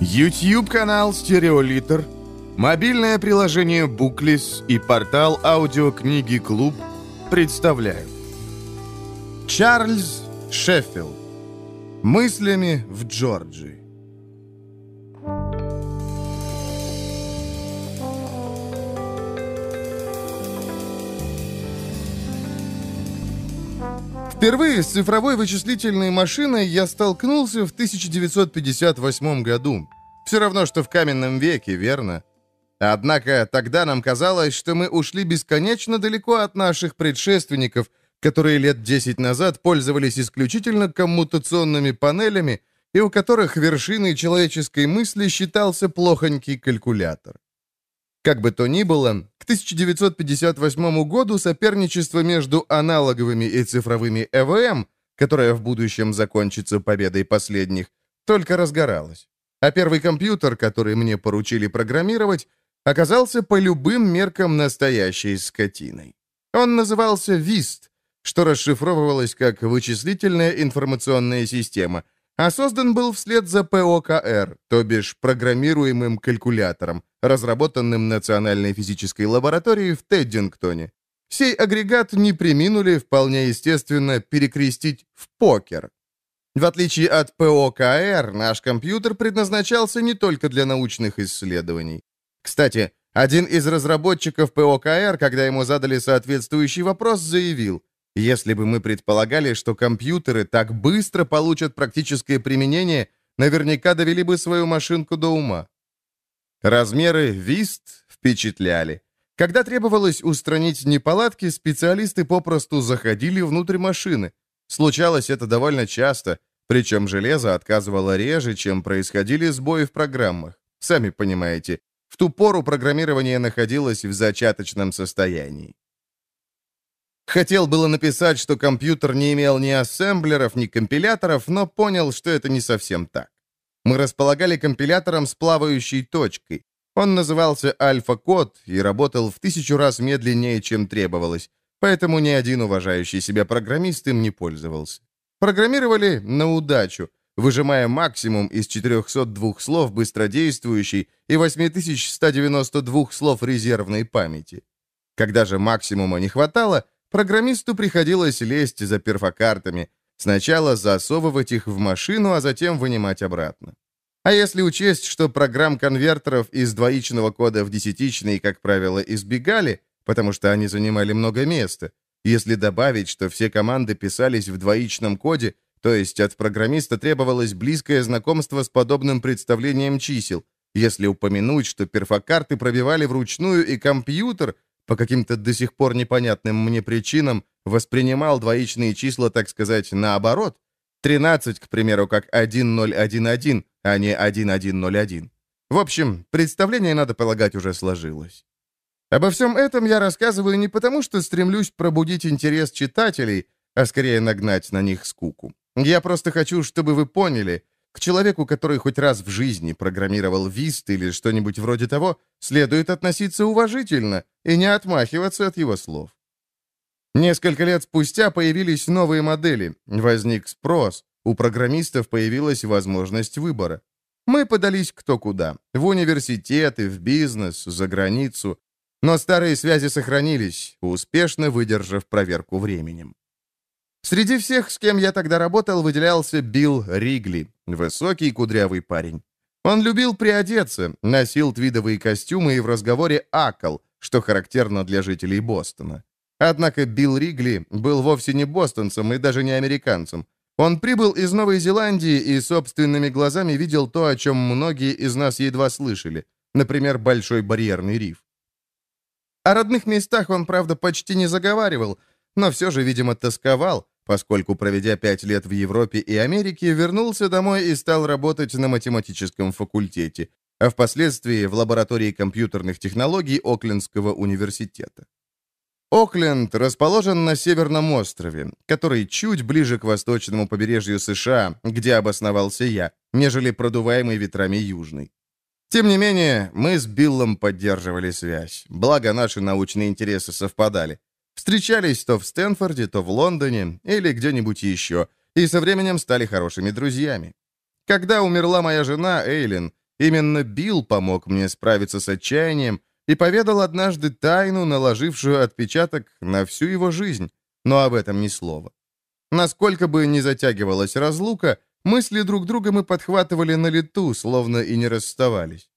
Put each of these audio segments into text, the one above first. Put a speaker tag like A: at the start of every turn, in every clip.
A: YouTube-канал «Стереолитр», мобильное приложение «Буклис» и портал аудиокниги «Клуб» представляют. Чарльз Шеффилд. Мыслями в Джорджии Впервые с цифровой вычислительной машиной я столкнулся в 1958 году. Все равно, что в каменном веке, верно? Однако тогда нам казалось, что мы ушли бесконечно далеко от наших предшественников, которые лет 10 назад пользовались исключительно коммутационными панелями и у которых вершиной человеческой мысли считался плохонький калькулятор. Как бы то ни было, к 1958 году соперничество между аналоговыми и цифровыми ЭВМ, которое в будущем закончится победой последних, только разгоралось. А первый компьютер, который мне поручили программировать, оказался по любым меркам настоящей скотиной. Он назывался ВИСТ, что расшифровывалось как «Вычислительная информационная система», а создан был вслед за ПОКР, то бишь программируемым калькулятором, разработанным Национальной физической лабораторией в Теддингтоне. Сей агрегат не приминули, вполне естественно, перекрестить в покер. В отличие от ПОКР, наш компьютер предназначался не только для научных исследований. Кстати, один из разработчиков ПОКР, когда ему задали соответствующий вопрос, заявил, если бы мы предполагали, что компьютеры так быстро получат практическое применение, наверняка довели бы свою машинку до ума. Размеры ВИСТ впечатляли. Когда требовалось устранить неполадки, специалисты попросту заходили внутрь машины. Случалось это довольно часто, причем железо отказывало реже, чем происходили сбои в программах. Сами понимаете, в ту пору программирование находилось в зачаточном состоянии. Хотел было написать, что компьютер не имел ни ассемблеров, ни компиляторов, но понял, что это не совсем так. Мы располагали компилятором с плавающей точкой. Он назывался альфа-код и работал в тысячу раз медленнее, чем требовалось, поэтому ни один уважающий себя программист им не пользовался. Программировали на удачу, выжимая максимум из 402 слов быстродействующей и 8192 слов резервной памяти. Когда же максимума не хватало, программисту приходилось лезть за перфокартами, Сначала засовывать их в машину, а затем вынимать обратно. А если учесть, что программ конвертеров из двоичного кода в десятичный, как правило, избегали, потому что они занимали много места, если добавить, что все команды писались в двоичном коде, то есть от программиста требовалось близкое знакомство с подобным представлением чисел, если упомянуть, что перфокарты пробивали вручную и компьютер, по каким-то до сих пор непонятным мне причинам, воспринимал двоичные числа, так сказать, наоборот. 13, к примеру, как 1011, а не 1101. В общем, представление, надо полагать, уже сложилось. Обо всем этом я рассказываю не потому, что стремлюсь пробудить интерес читателей, а скорее нагнать на них скуку. Я просто хочу, чтобы вы поняли, к человеку, который хоть раз в жизни программировал вист или что-нибудь вроде того, следует относиться уважительно и не отмахиваться от его слов. Несколько лет спустя появились новые модели, возник спрос, у программистов появилась возможность выбора. Мы подались кто куда, в университеты, в бизнес, за границу, но старые связи сохранились, успешно выдержав проверку временем. Среди всех, с кем я тогда работал, выделялся Билл Ригли, высокий кудрявый парень. Он любил приодеться, носил твидовые костюмы и в разговоре акал, что характерно для жителей Бостона. Однако Билл Ригли был вовсе не бостонцем и даже не американцем. Он прибыл из Новой Зеландии и собственными глазами видел то, о чем многие из нас едва слышали, например, Большой барьерный риф. О родных местах он, правда, почти не заговаривал, но все же, видимо, тосковал, поскольку, проведя пять лет в Европе и Америке, вернулся домой и стал работать на математическом факультете, а впоследствии в лаборатории компьютерных технологий Оклендского университета. Окленд расположен на Северном острове, который чуть ближе к восточному побережью США, где обосновался я, нежели продуваемый ветрами Южный. Тем не менее, мы с Биллом поддерживали связь, благо наши научные интересы совпадали. Встречались то в Стэнфорде, то в Лондоне или где-нибудь еще, и со временем стали хорошими друзьями. Когда умерла моя жена, Эйлин, именно Билл помог мне справиться с отчаянием и поведал однажды тайну, наложившую отпечаток на всю его жизнь, но об этом ни слова. Насколько бы ни затягивалась разлука, мысли друг друга мы подхватывали на лету, словно и не расставались.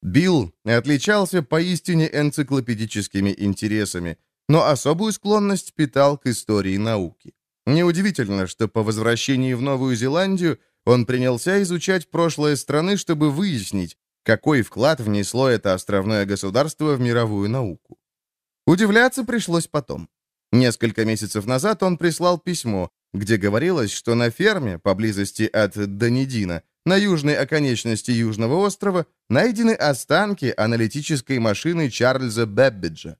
A: Билл отличался поистине энциклопедическими интересами, но особую склонность питал к истории науки. Неудивительно, что по возвращении в Новую Зеландию он принялся изучать прошлое страны, чтобы выяснить, какой вклад внесло это островное государство в мировую науку. Удивляться пришлось потом. Несколько месяцев назад он прислал письмо, где говорилось, что на ферме, поблизости от Данидина, на южной оконечности Южного острова, найдены останки аналитической машины Чарльза Бэббиджа.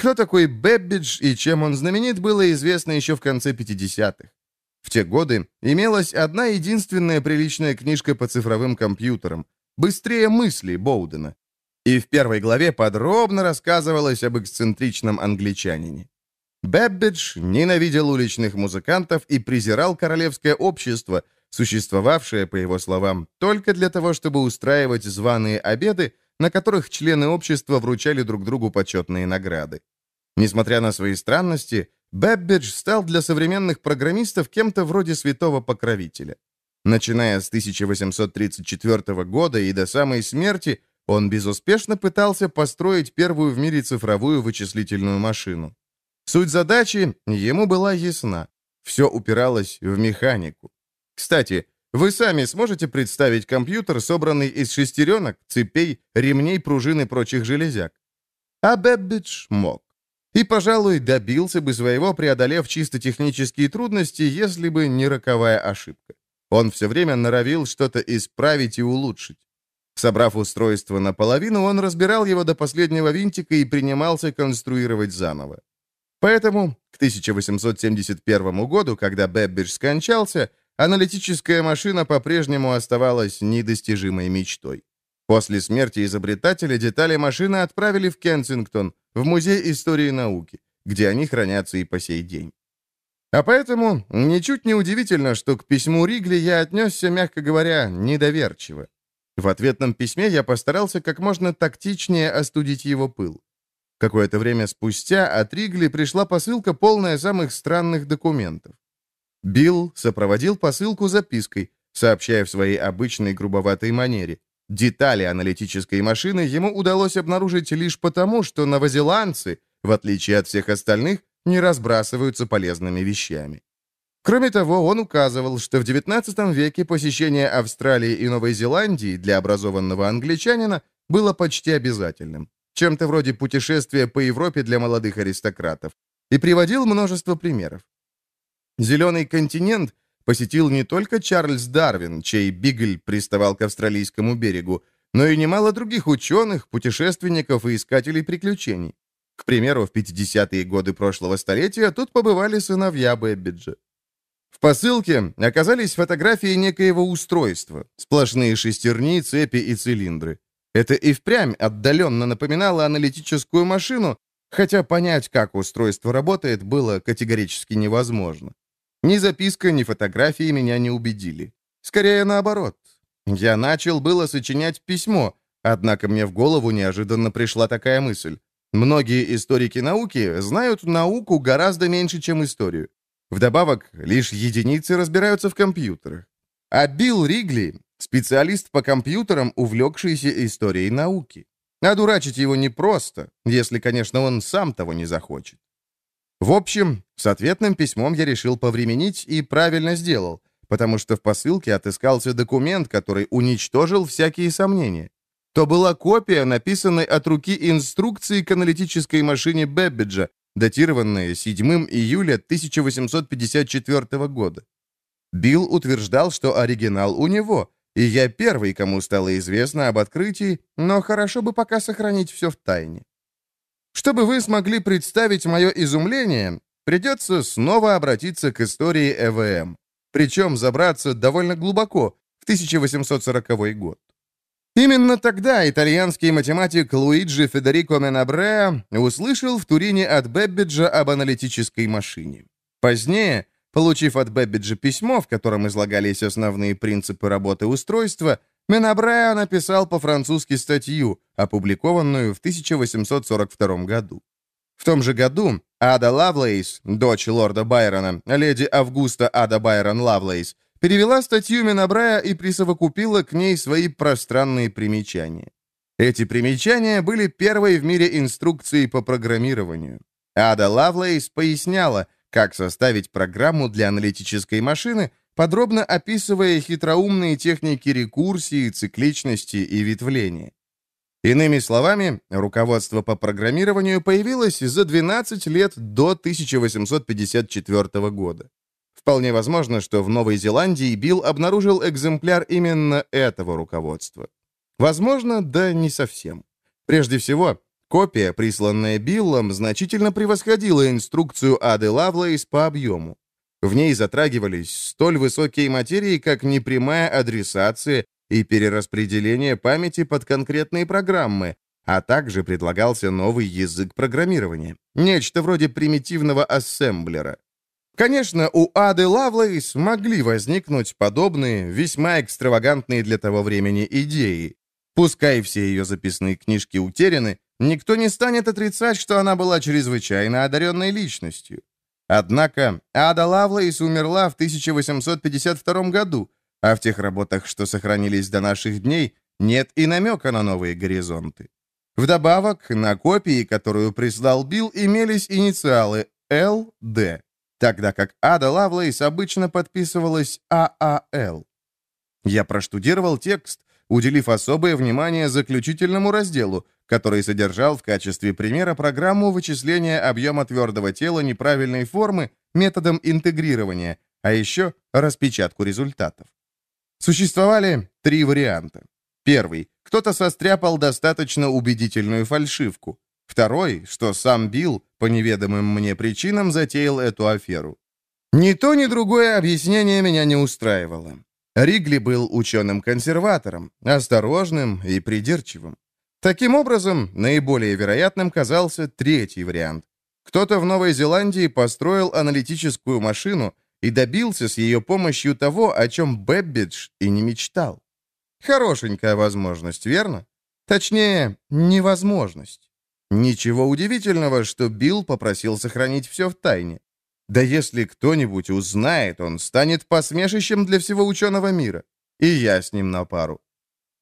A: Кто такой Бэббидж и чем он знаменит, было известно еще в конце 50-х. В те годы имелась одна единственная приличная книжка по цифровым компьютерам «Быстрее мысли» Боудена. И в первой главе подробно рассказывалось об эксцентричном англичанине. Бэббидж ненавидел уличных музыкантов и презирал королевское общество, существовавшее, по его словам, только для того, чтобы устраивать званые обеды, на которых члены общества вручали друг другу почетные награды. Несмотря на свои странности, Бэббидж стал для современных программистов кем-то вроде святого покровителя. Начиная с 1834 года и до самой смерти, он безуспешно пытался построить первую в мире цифровую вычислительную машину. Суть задачи ему была ясна. Все упиралось в механику. Кстати, вы сами сможете представить компьютер, собранный из шестеренок, цепей, ремней, пружин и прочих железяк? А Бэббидж мог. И, пожалуй, добился бы своего, преодолев чисто технические трудности, если бы не роковая ошибка. Он все время норовил что-то исправить и улучшить. Собрав устройство наполовину, он разбирал его до последнего винтика и принимался конструировать заново. Поэтому к 1871 году, когда Бэббидж скончался, аналитическая машина по-прежнему оставалась недостижимой мечтой. После смерти изобретателя детали машины отправили в Кенсингтон, в Музей истории науки, где они хранятся и по сей день. А поэтому ничуть не удивительно, что к письму Ригли я отнесся, мягко говоря, недоверчиво. В ответном письме я постарался как можно тактичнее остудить его пыл. Какое-то время спустя от Ригли пришла посылка, полная самых странных документов. Билл сопроводил посылку запиской, сообщая в своей обычной грубоватой манере. Детали аналитической машины ему удалось обнаружить лишь потому, что новозеландцы, в отличие от всех остальных, не разбрасываются полезными вещами. Кроме того, он указывал, что в XIX веке посещение Австралии и Новой Зеландии для образованного англичанина было почти обязательным, чем-то вроде путешествия по Европе для молодых аристократов, и приводил множество примеров. Зеленый континент посетил не только Чарльз Дарвин, чей Бигль приставал к австралийскому берегу, но и немало других ученых, путешественников и искателей приключений. К примеру, в 50-е годы прошлого столетия тут побывали сыновья Бэббиджа. В посылке оказались фотографии некоего устройства, сплошные шестерни, цепи и цилиндры. Это и впрямь отдаленно напоминало аналитическую машину, хотя понять, как устройство работает, было категорически невозможно. Ни записка, ни фотографии меня не убедили. Скорее наоборот. Я начал было сочинять письмо, однако мне в голову неожиданно пришла такая мысль. Многие историки науки знают науку гораздо меньше, чем историю. Вдобавок, лишь единицы разбираются в компьютерах. А Билл Ригли — специалист по компьютерам, увлекшийся историей науки. Одурачить его непросто, если, конечно, он сам того не захочет. В общем, с ответным письмом я решил повременить и правильно сделал, потому что в посылке отыскался документ, который уничтожил всякие сомнения. То была копия, написанной от руки инструкции к аналитической машине Бэббиджа, датированная 7 июля 1854 года. Билл утверждал, что оригинал у него, и я первый, кому стало известно об открытии, но хорошо бы пока сохранить все в тайне. Чтобы вы смогли представить мое изумление, придется снова обратиться к истории ЭВМ, причем забраться довольно глубоко, в 1840 год. Именно тогда итальянский математик Луиджи Федерико Менабреа услышал в Турине от Бэббиджа об аналитической машине. Позднее, получив от Бэббиджа письмо, в котором излагались основные принципы работы устройства, Менабреа написал по-французски статью, опубликованную в 1842 году. В том же году Ада Лавлейс, дочь лорда Байрона, леди Августа Ада Байрон Лавлейс, перевела статью Менабреа и присовокупила к ней свои пространные примечания. Эти примечания были первой в мире инструкцией по программированию. Ада Лавлейс поясняла, как составить программу для аналитической машины, подробно описывая хитроумные техники рекурсии, цикличности и ветвления. Иными словами, руководство по программированию появилось за 12 лет до 1854 года. Вполне возможно, что в Новой Зеландии Билл обнаружил экземпляр именно этого руководства. Возможно, да не совсем. Прежде всего, копия, присланная Биллом, значительно превосходила инструкцию Ады Лавлейс по объему. В ней затрагивались столь высокие материи, как непрямая адресация и перераспределение памяти под конкретные программы, а также предлагался новый язык программирования, нечто вроде примитивного ассемблера. Конечно, у Ады Лавлейс могли возникнуть подобные, весьма экстравагантные для того времени идеи. Пускай все ее записные книжки утеряны, никто не станет отрицать, что она была чрезвычайно одаренной личностью. Однако Ада Лавлейс умерла в 1852 году, а в тех работах, что сохранились до наших дней, нет и намека на новые горизонты. Вдобавок, на копии, которую прислал Билл, имелись инициалы ЛД, тогда как Ада Лавлейс обычно подписывалась ААЛ. Я проштудировал текст, уделив особое внимание заключительному разделу, который содержал в качестве примера программу вычисления объема твердого тела неправильной формы методом интегрирования, а еще распечатку результатов. Существовали три варианта. Первый. Кто-то состряпал достаточно убедительную фальшивку. Второй, что сам Билл, по неведомым мне причинам, затеял эту аферу. Ни то, ни другое объяснение меня не устраивало. Ригли был ученым-консерватором, осторожным и придирчивым. Таким образом, наиболее вероятным казался третий вариант. Кто-то в Новой Зеландии построил аналитическую машину, и добился с ее помощью того, о чем Бэббидж и не мечтал. Хорошенькая возможность, верно? Точнее, невозможность. Ничего удивительного, что Билл попросил сохранить все в тайне. Да если кто-нибудь узнает, он станет посмешищем для всего ученого мира. И я с ним на пару.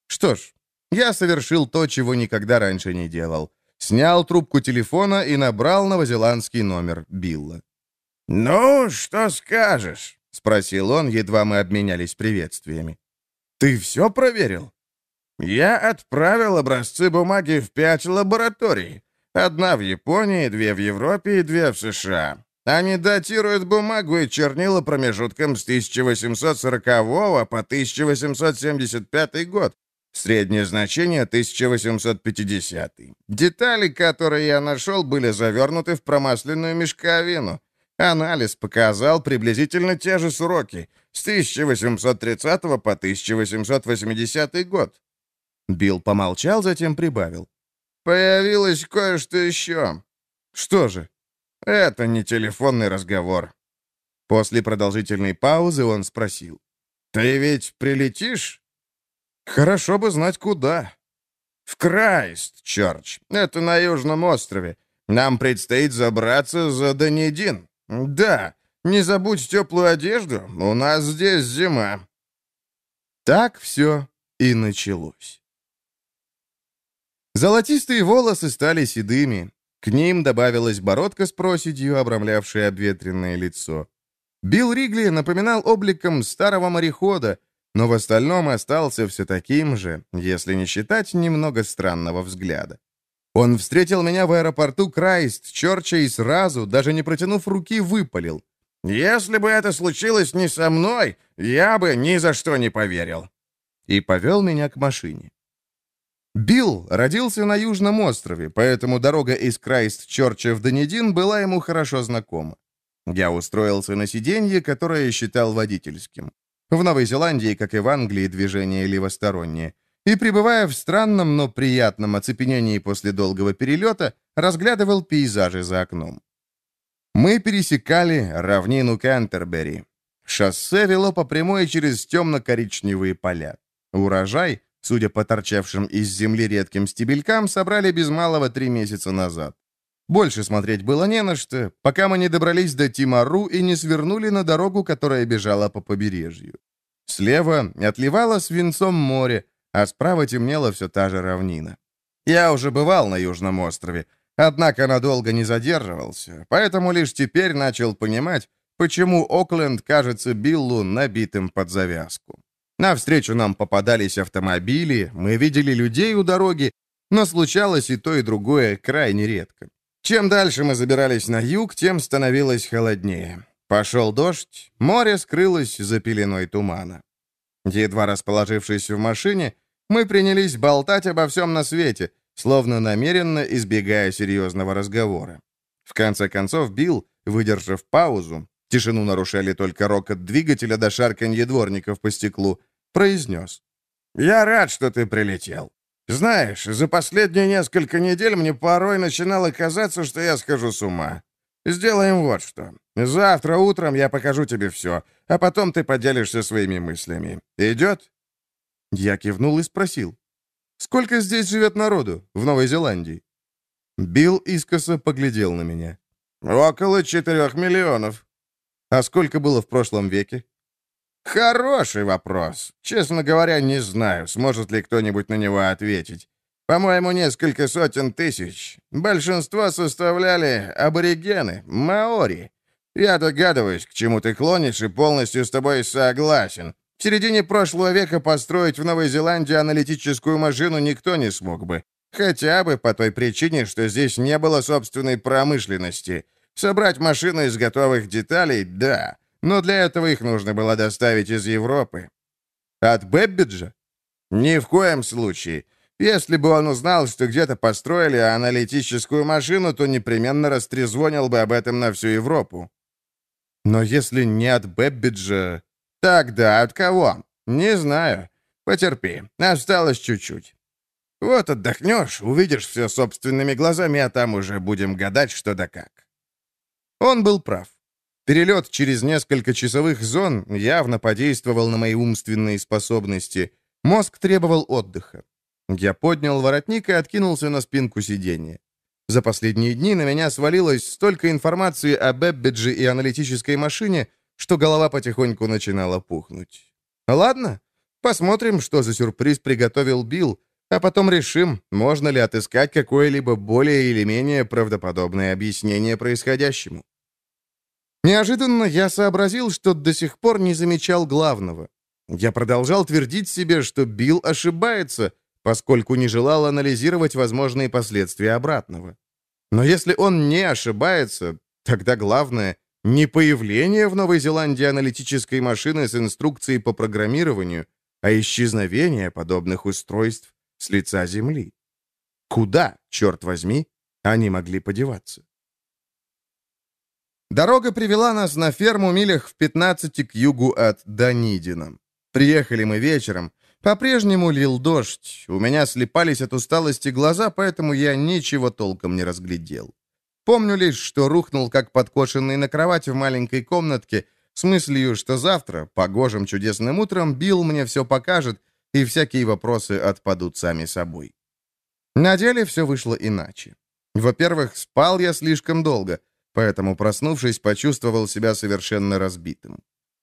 A: Что ж, я совершил то, чего никогда раньше не делал. Снял трубку телефона и набрал новозеландский номер Билла.
B: «Ну, что скажешь?»
A: — спросил он, едва мы обменялись приветствиями. «Ты все проверил?»
B: «Я отправил образцы бумаги в пять лабораторий. Одна в Японии, две в Европе и две в США. Они датируют бумагу и чернила промежутком с 1840 по 1875 год. Среднее значение 1850. Детали, которые я нашел, были завернуты в промасленную мешковину. Анализ показал приблизительно те же сроки, с 1830 по 1880 год.
A: Билл помолчал, затем прибавил.
B: «Появилось кое-что еще».
A: «Что же?»
B: «Это не телефонный разговор».
A: После продолжительной паузы он спросил.
B: «Ты ведь прилетишь?»
A: «Хорошо бы знать, куда».
B: «В Крайст-Чорч. Это на Южном острове. Нам предстоит забраться за Донедин». «Да, не забудь теплую одежду, у нас здесь зима».
A: Так все и началось. Золотистые волосы стали седыми. К ним добавилась бородка с проседью, обрамлявшая обветренное лицо. Билл Ригли напоминал обликом старого морехода, но в остальном остался все таким же, если не считать немного странного взгляда. Он встретил меня в аэропорту Крайст, Чорча и сразу, даже не протянув руки, выпалил.
B: «Если бы это случилось не со мной, я бы ни за что не поверил».
A: И повел меня к машине. Билл родился на Южном острове, поэтому дорога из Крайст-Чорча в Донедин была ему хорошо знакома. Я устроился на сиденье, которое считал водительским. В Новой Зеландии, как и в Англии, движение левостороннее и, пребывая в странном, но приятном оцепенении после долгого перелета, разглядывал пейзажи за окном. Мы пересекали равнину Кентербери. Шоссе вело по прямой через темно-коричневые поля. Урожай, судя по торчавшим из земли редким стебелькам, собрали без малого три месяца назад. Больше смотреть было не на что, пока мы не добрались до Тимару и не свернули на дорогу, которая бежала по побережью. Слева отливало свинцом море, а справа темнела все та же равнина. Я уже бывал на Южном острове, однако надолго не задерживался, поэтому лишь теперь начал понимать, почему Окленд кажется Биллу набитым под завязку. Навстречу нам попадались автомобили, мы видели людей у дороги, но случалось и то, и другое крайне редко. Чем дальше мы забирались на юг, тем становилось холоднее. Пошел дождь, море скрылось за пеленой тумана. Едва расположившись в машине, мы принялись болтать обо всем на свете, словно намеренно избегая серьезного разговора. В конце концов, Билл, выдержав паузу, тишину нарушали только рокот двигателя до шарканье дворников по стеклу, произнес. «Я рад, что ты прилетел. Знаешь, за последние несколько недель мне порой начинало казаться, что я схожу с ума. Сделаем вот что. Завтра утром я покажу тебе все, а потом ты поделишься своими мыслями. Идет?» Я кивнул и спросил. «Сколько здесь живет народу, в Новой Зеландии?» Билл искоса поглядел на меня. «Около четырех миллионов». «А сколько было в прошлом веке?» Хороший вопрос. Честно говоря, не знаю, сможет ли кто-нибудь на него ответить. По-моему, несколько сотен тысяч. Большинство составляли аборигены, маори. Я догадываюсь, к чему ты клонишь, и полностью с тобой согласен. В середине прошлого века построить в Новой Зеландии аналитическую машину никто не смог бы. Хотя бы по той причине, что здесь не было собственной промышленности. Собрать машину из готовых деталей — да но для этого их нужно было доставить из Европы. От Бэббиджа? Ни в коем случае. Если бы он узнал, что где-то построили аналитическую машину, то непременно растрезвонил бы об этом на всю Европу. Но если не от Бэббиджа... Тогда от кого? Не знаю. Потерпи. Осталось чуть-чуть. Вот отдохнешь, увидишь все собственными глазами, а там уже будем гадать, что да как. Он был прав. Перелет через несколько часовых зон явно подействовал на мои умственные способности. Мозг требовал отдыха. Я поднял воротник и откинулся на спинку сиденья. За последние дни на меня свалилось столько информации о Бэббидже и аналитической машине, что голова потихоньку начинала пухнуть. Ладно, посмотрим, что за сюрприз приготовил Билл, а потом решим, можно ли отыскать какое-либо более или менее правдоподобное объяснение происходящему. Неожиданно я сообразил, что до сих пор не замечал главного. Я продолжал твердить себе, что Билл ошибается, поскольку не желал анализировать возможные последствия обратного. Но если он не ошибается, тогда главное — не появление в Новой Зеландии аналитической машины с инструкцией по программированию, а исчезновение подобных устройств с лица Земли. Куда, черт возьми, они могли подеваться? Дорога привела нас на ферму милях в 15 к югу от Данидина. Приехали мы вечером. По-прежнему лил дождь. У меня слепались от усталости глаза, поэтому я ничего толком не разглядел. Помню лишь, что рухнул, как подкошенный на кровать в маленькой комнатке, с мыслью, что завтра, погожим чудесным утром, Билл мне все покажет, и всякие вопросы отпадут сами собой. На деле все вышло иначе. Во-первых, спал я слишком долго — поэтому, проснувшись, почувствовал себя совершенно разбитым.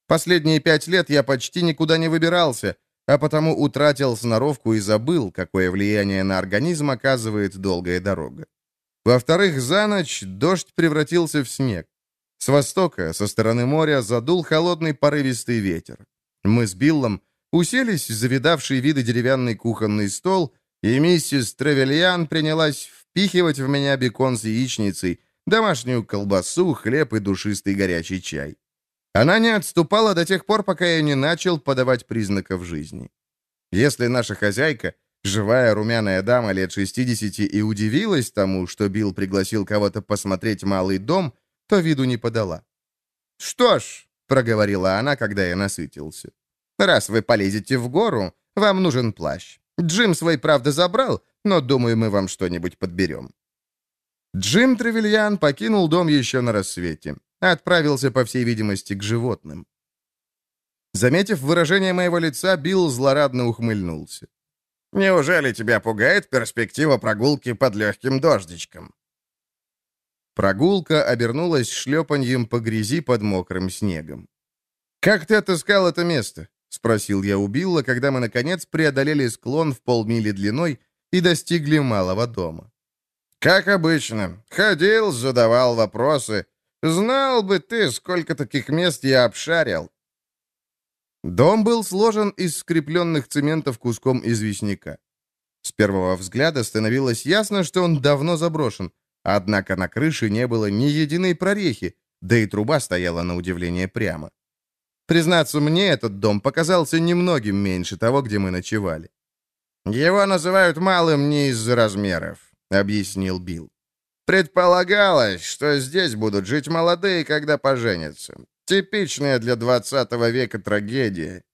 A: Последние пять лет я почти никуда не выбирался, а потому утратил сноровку и забыл, какое влияние на организм оказывает долгая дорога. Во-вторых, за ночь дождь превратился в снег. С востока, со стороны моря, задул холодный порывистый ветер. Мы с Биллом уселись за видавший виды деревянный кухонный стол, и миссис Тревельян принялась впихивать в меня бекон с яичницей, домашнюю колбасу, хлеб и душистый горячий чай. Она не отступала до тех пор, пока я не начал подавать признаков жизни. Если наша хозяйка, живая румяная дама лет 60 и удивилась тому, что Билл пригласил кого-то посмотреть малый дом, то виду не подала. «Что ж», — проговорила она, когда я насытился, «раз вы полезете в гору, вам нужен плащ. Джим свой, правда, забрал, но, думаю, мы вам что-нибудь подберем. Джим Тревельян покинул дом еще на рассвете. Отправился, по всей видимости, к животным. Заметив выражение моего лица, Билл злорадно ухмыльнулся.
B: «Неужели тебя пугает перспектива прогулки под легким дождичком?»
A: Прогулка обернулась шлепаньем по грязи под мокрым снегом. «Как ты отыскал это место?» — спросил я у Билла, когда мы, наконец, преодолели склон в полмили длиной и достигли малого дома.
B: «Как обычно. Ходил, задавал вопросы. Знал бы ты, сколько таких мест я обшарил.
A: Дом был сложен из скрепленных цементов куском известняка. С первого взгляда становилось ясно, что он давно заброшен, однако на крыше не было ни единой прорехи, да и труба стояла на удивление прямо. Признаться, мне этот дом показался немногим меньше того, где мы ночевали.
B: «Его называют малым не из-за размеров», — объяснил Билл. «Предполагалось, что здесь будут жить молодые, когда поженятся. Типичная для 20 века трагедия.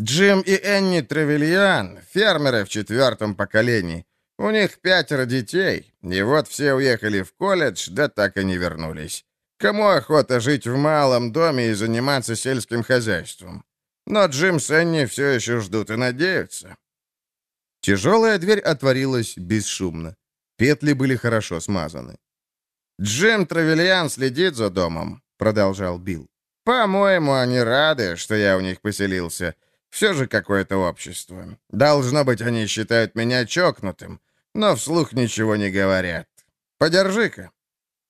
B: Джим и Энни Тревельян, фермеры в четвертом поколении. У них пятеро детей, и вот все уехали в колледж, да так и не вернулись. Кому охота жить в малом доме и заниматься сельским хозяйством? Но Джим с Энни все еще ждут и надеются.
A: Тяжелая дверь отворилась бесшумно. Петли были хорошо смазаны.
B: Джим Тревельян следит за домом. — продолжал Билл. «По-моему, они рады, что я у них поселился. Все же какое-то общество. Должно быть, они считают меня чокнутым, но вслух ничего не говорят. Подержи-ка».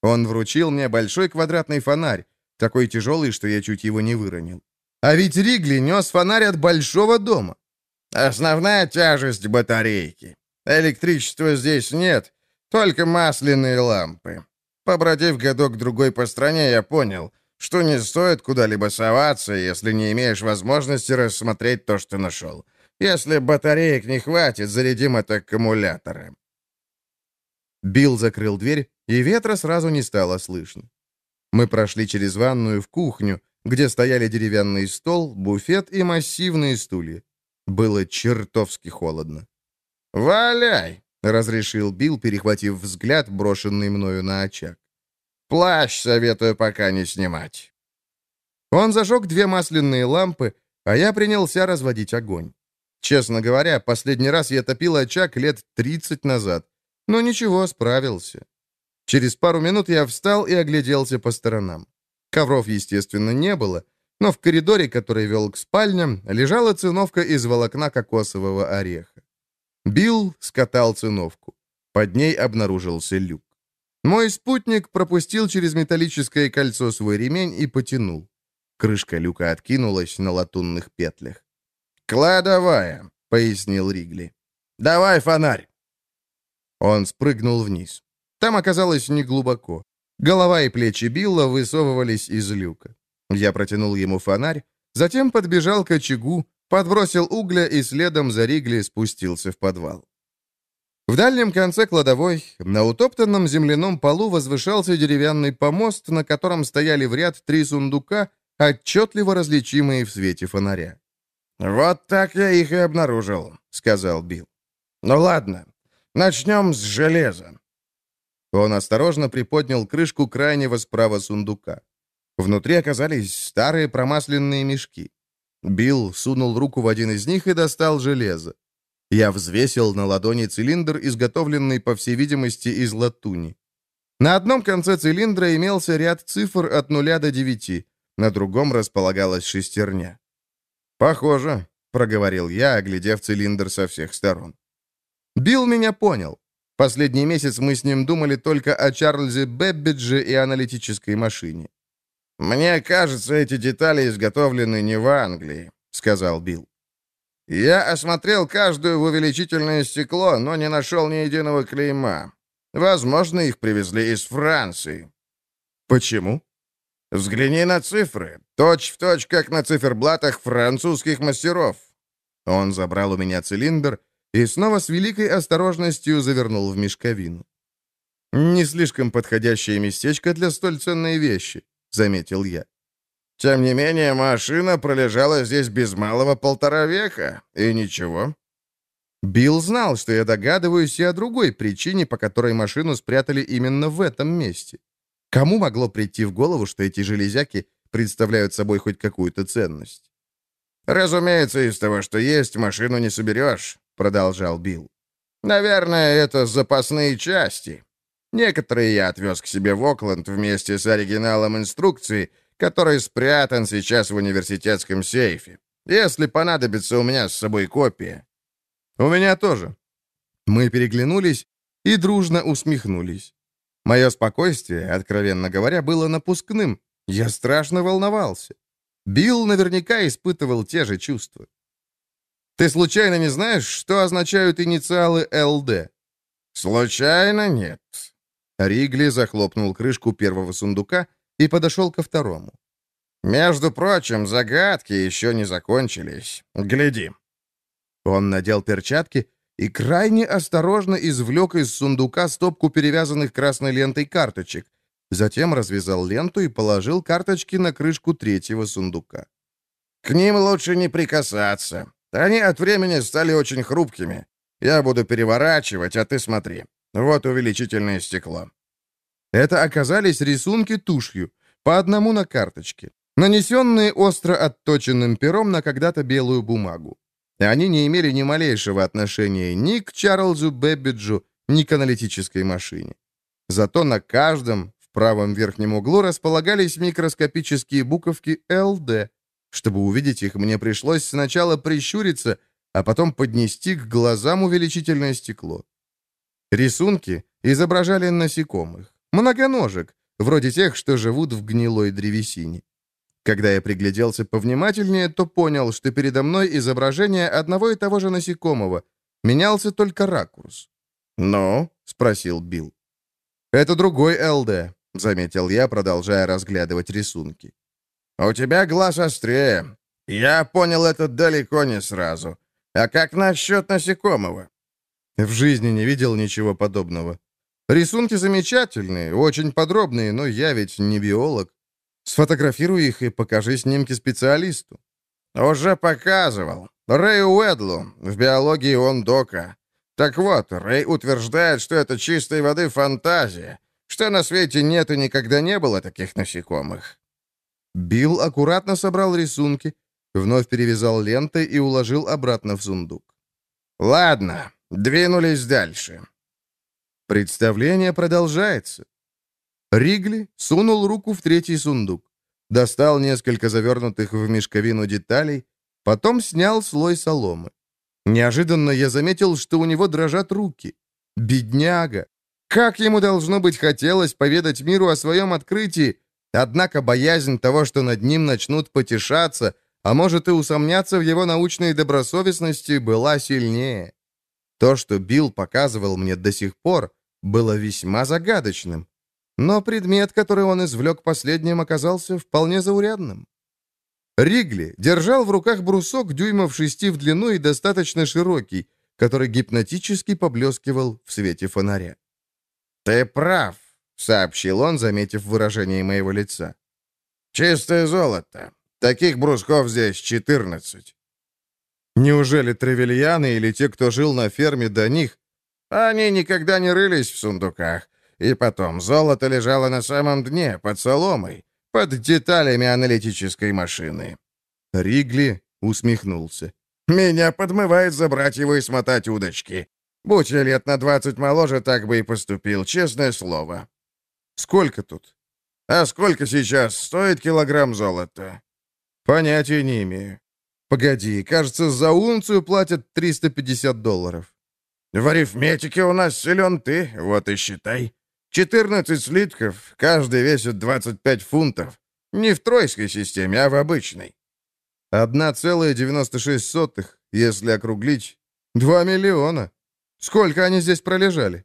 A: Он вручил мне большой квадратный фонарь, такой тяжелый, что я чуть его не выронил. А ведь Ригли нес фонарь от большого дома.
B: Основная тяжесть батарейки. Электричества здесь нет, только масляные лампы. Побродив годок-другой по стране, я понял, что не стоит куда-либо соваться, если не имеешь возможности рассмотреть то, что нашел. Если батареек не хватит, зарядим это аккумуляторы.
A: Билл закрыл дверь, и ветра сразу не стало слышно. Мы прошли через ванную в кухню, где стояли деревянный стол, буфет и массивные стулья. Было чертовски холодно.
B: «Валяй!»
A: — разрешил Билл, перехватив взгляд, брошенный мною на очаг.
B: «Плащ советую пока не снимать».
A: Он зажег две масляные лампы, а я принялся разводить огонь. Честно говоря, последний раз я топил очаг лет 30 назад. Но ничего, справился. Через пару минут я встал и огляделся по сторонам. Ковров, естественно, не было, но в коридоре, который вел к спальням, лежала циновка из волокна кокосового ореха. Билл скатал циновку. Под ней обнаружился люк. Мой спутник пропустил через металлическое кольцо свой ремень и потянул. Крышка люка откинулась на латунных петлях.
B: «Кладовая», — пояснил Ригли. «Давай фонарь».
A: Он спрыгнул вниз. Там оказалось неглубоко. Голова и плечи Билла высовывались из люка. Я протянул ему фонарь, затем подбежал к очагу, подбросил угля и следом за Ригли спустился в подвал. В дальнем конце кладовой, на утоптанном земляном полу возвышался деревянный помост, на котором стояли в ряд три сундука, отчетливо различимые в свете фонаря.
B: «Вот так я их и обнаружил», — сказал Билл. «Ну ладно, начнем с железа».
A: Он осторожно приподнял крышку крайнего справа сундука. Внутри оказались старые промасленные мешки. Билл сунул руку в один из них и достал железо. Я взвесил на ладони цилиндр, изготовленный, по всей видимости, из латуни. На одном конце цилиндра имелся ряд цифр от 0 до 9, на другом располагалась шестерня. «Похоже», — проговорил я, оглядев цилиндр со всех сторон. Билл меня понял. Последний месяц мы с ним думали только о Чарльзе Бэббидже и аналитической машине.
B: «Мне кажется, эти детали изготовлены не в Англии», — сказал Билл. Я осмотрел каждую в увеличительное стекло, но не нашел ни единого клейма. Возможно, их привезли из Франции.
A: Почему?
B: Взгляни на цифры. Точь в точь, как на циферблатах французских мастеров.
A: Он забрал у меня цилиндр и снова с великой осторожностью завернул в мешковину. «Не слишком подходящее местечко для столь ценной вещи», — заметил я.
B: Тем не менее, машина пролежала здесь без малого полтора века, и ничего.
A: Билл знал, что я догадываюсь и о другой причине, по которой машину спрятали именно в этом месте. Кому могло прийти в голову, что эти железяки представляют собой хоть какую-то ценность?
B: «Разумеется, из того, что есть, машину не соберешь», — продолжал Билл. «Наверное, это запасные части. Некоторые я отвез к себе в Окленд вместе с оригиналом инструкции, который спрятан сейчас в университетском сейфе. Если понадобится, у меня с собой копия».
A: «У меня тоже». Мы переглянулись и дружно усмехнулись. Мое спокойствие, откровенно говоря, было напускным. Я страшно волновался. Билл наверняка испытывал те же чувства. «Ты случайно не знаешь, что означают инициалы ЛД?»
B: «Случайно нет».
A: Ригли захлопнул крышку первого сундука и подошел ко второму.
B: «Между прочим, загадки еще не закончились. Гляди».
A: Он надел перчатки и крайне осторожно извлек из сундука стопку перевязанных красной лентой карточек, затем развязал ленту и положил карточки на крышку третьего сундука.
B: «К ним лучше не прикасаться. Они от времени стали очень хрупкими. Я буду переворачивать, а ты смотри. Вот увеличительное стекло».
A: Это оказались рисунки тушью, по одному на карточке, нанесенные остро отточенным пером на когда-то белую бумагу. Они не имели ни малейшего отношения ни к Чарльзу Бэббиджу, ни к аналитической машине. Зато на каждом, в правом верхнем углу, располагались микроскопические буковки «ЛД». Чтобы увидеть их, мне пришлось сначала прищуриться, а потом поднести к глазам увеличительное стекло. Рисунки изображали насекомых, многоножек, вроде тех, что живут в гнилой древесине. Когда я пригляделся повнимательнее, то понял, что передо мной изображение одного и того же насекомого. Менялся только ракурс.
B: «Ну?»
A: — спросил Билл. «Это другой ЛД», — заметил я, продолжая разглядывать рисунки.
B: «У тебя глаз острее. Я понял это далеко не сразу. А как насчет насекомого?»
A: В жизни не видел ничего подобного. Рисунки замечательные, очень подробные, но я ведь не биолог. Сфотографируй их и покажи снимки специалисту».
B: «Уже показывал. Рэй Уэдлу. В биологии он дока. Так вот, Рэй утверждает, что это чистой воды фантазия, что на свете нет и никогда не было таких насекомых».
A: Билл аккуратно собрал рисунки, вновь перевязал лентой и уложил обратно в сундук.
B: «Ладно, двинулись дальше».
A: Представление продолжается. Ригли сунул руку в третий сундук, достал несколько завернутых в мешковину деталей, потом снял слой соломы. Неожиданно я заметил, что у него дрожат руки. Бедняга! Как ему должно быть хотелось поведать миру о своем открытии, однако боязнь того, что над ним начнут потешаться, а может и усомняться в его научной добросовестности, была сильнее. То, что Билл показывал мне до сих пор, было весьма загадочным. Но предмет, который он извлек последним, оказался вполне заурядным. Ригли держал в руках брусок дюймов шести в длину и достаточно широкий, который гипнотически поблескивал в свете фонаря.
B: «Ты прав», — сообщил он, заметив выражение моего лица. «Чистое золото. Таких брусков здесь четырнадцать».
A: Неужели тревельяны или те, кто жил на ферме до них?
B: Они никогда не рылись в сундуках. И потом, золото лежало на самом дне, под соломой, под деталями аналитической машины.
A: Ригли усмехнулся.
B: «Меня подмывает забрать его и смотать удочки. Будь я лет на двадцать моложе, так бы и поступил, честное слово».
A: «Сколько тут?»
B: «А сколько сейчас стоит килограмм золота?»
A: «Понятия не имею». «Погоди, кажется, за унцию платят 350 долларов».
B: «В арифметике у нас силен ты, вот и считай. 14 слитков, каждый весит 25 фунтов. Не в тройской системе, а в обычной.
A: 1,96, если округлить. 2 миллиона. Сколько они здесь пролежали?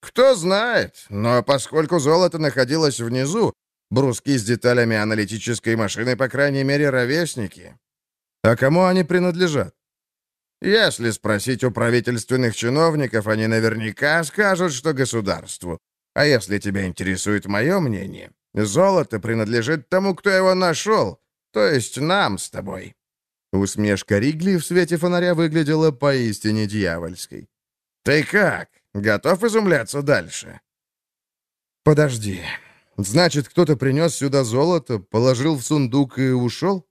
B: Кто знает, но поскольку золото находилось внизу, бруски с деталями аналитической машины, по крайней мере, ровесники.
A: А кому они принадлежат?
B: Если спросить у правительственных чиновников, они наверняка скажут, что государству. А если тебя интересует мое мнение, золото принадлежит тому, кто его нашел, то есть нам с тобой».
A: Усмешка Ригли в свете фонаря выглядела поистине дьявольской.
B: «Ты как? Готов изумляться дальше?»
A: «Подожди. Значит, кто-то принес сюда золото, положил в сундук и ушел?»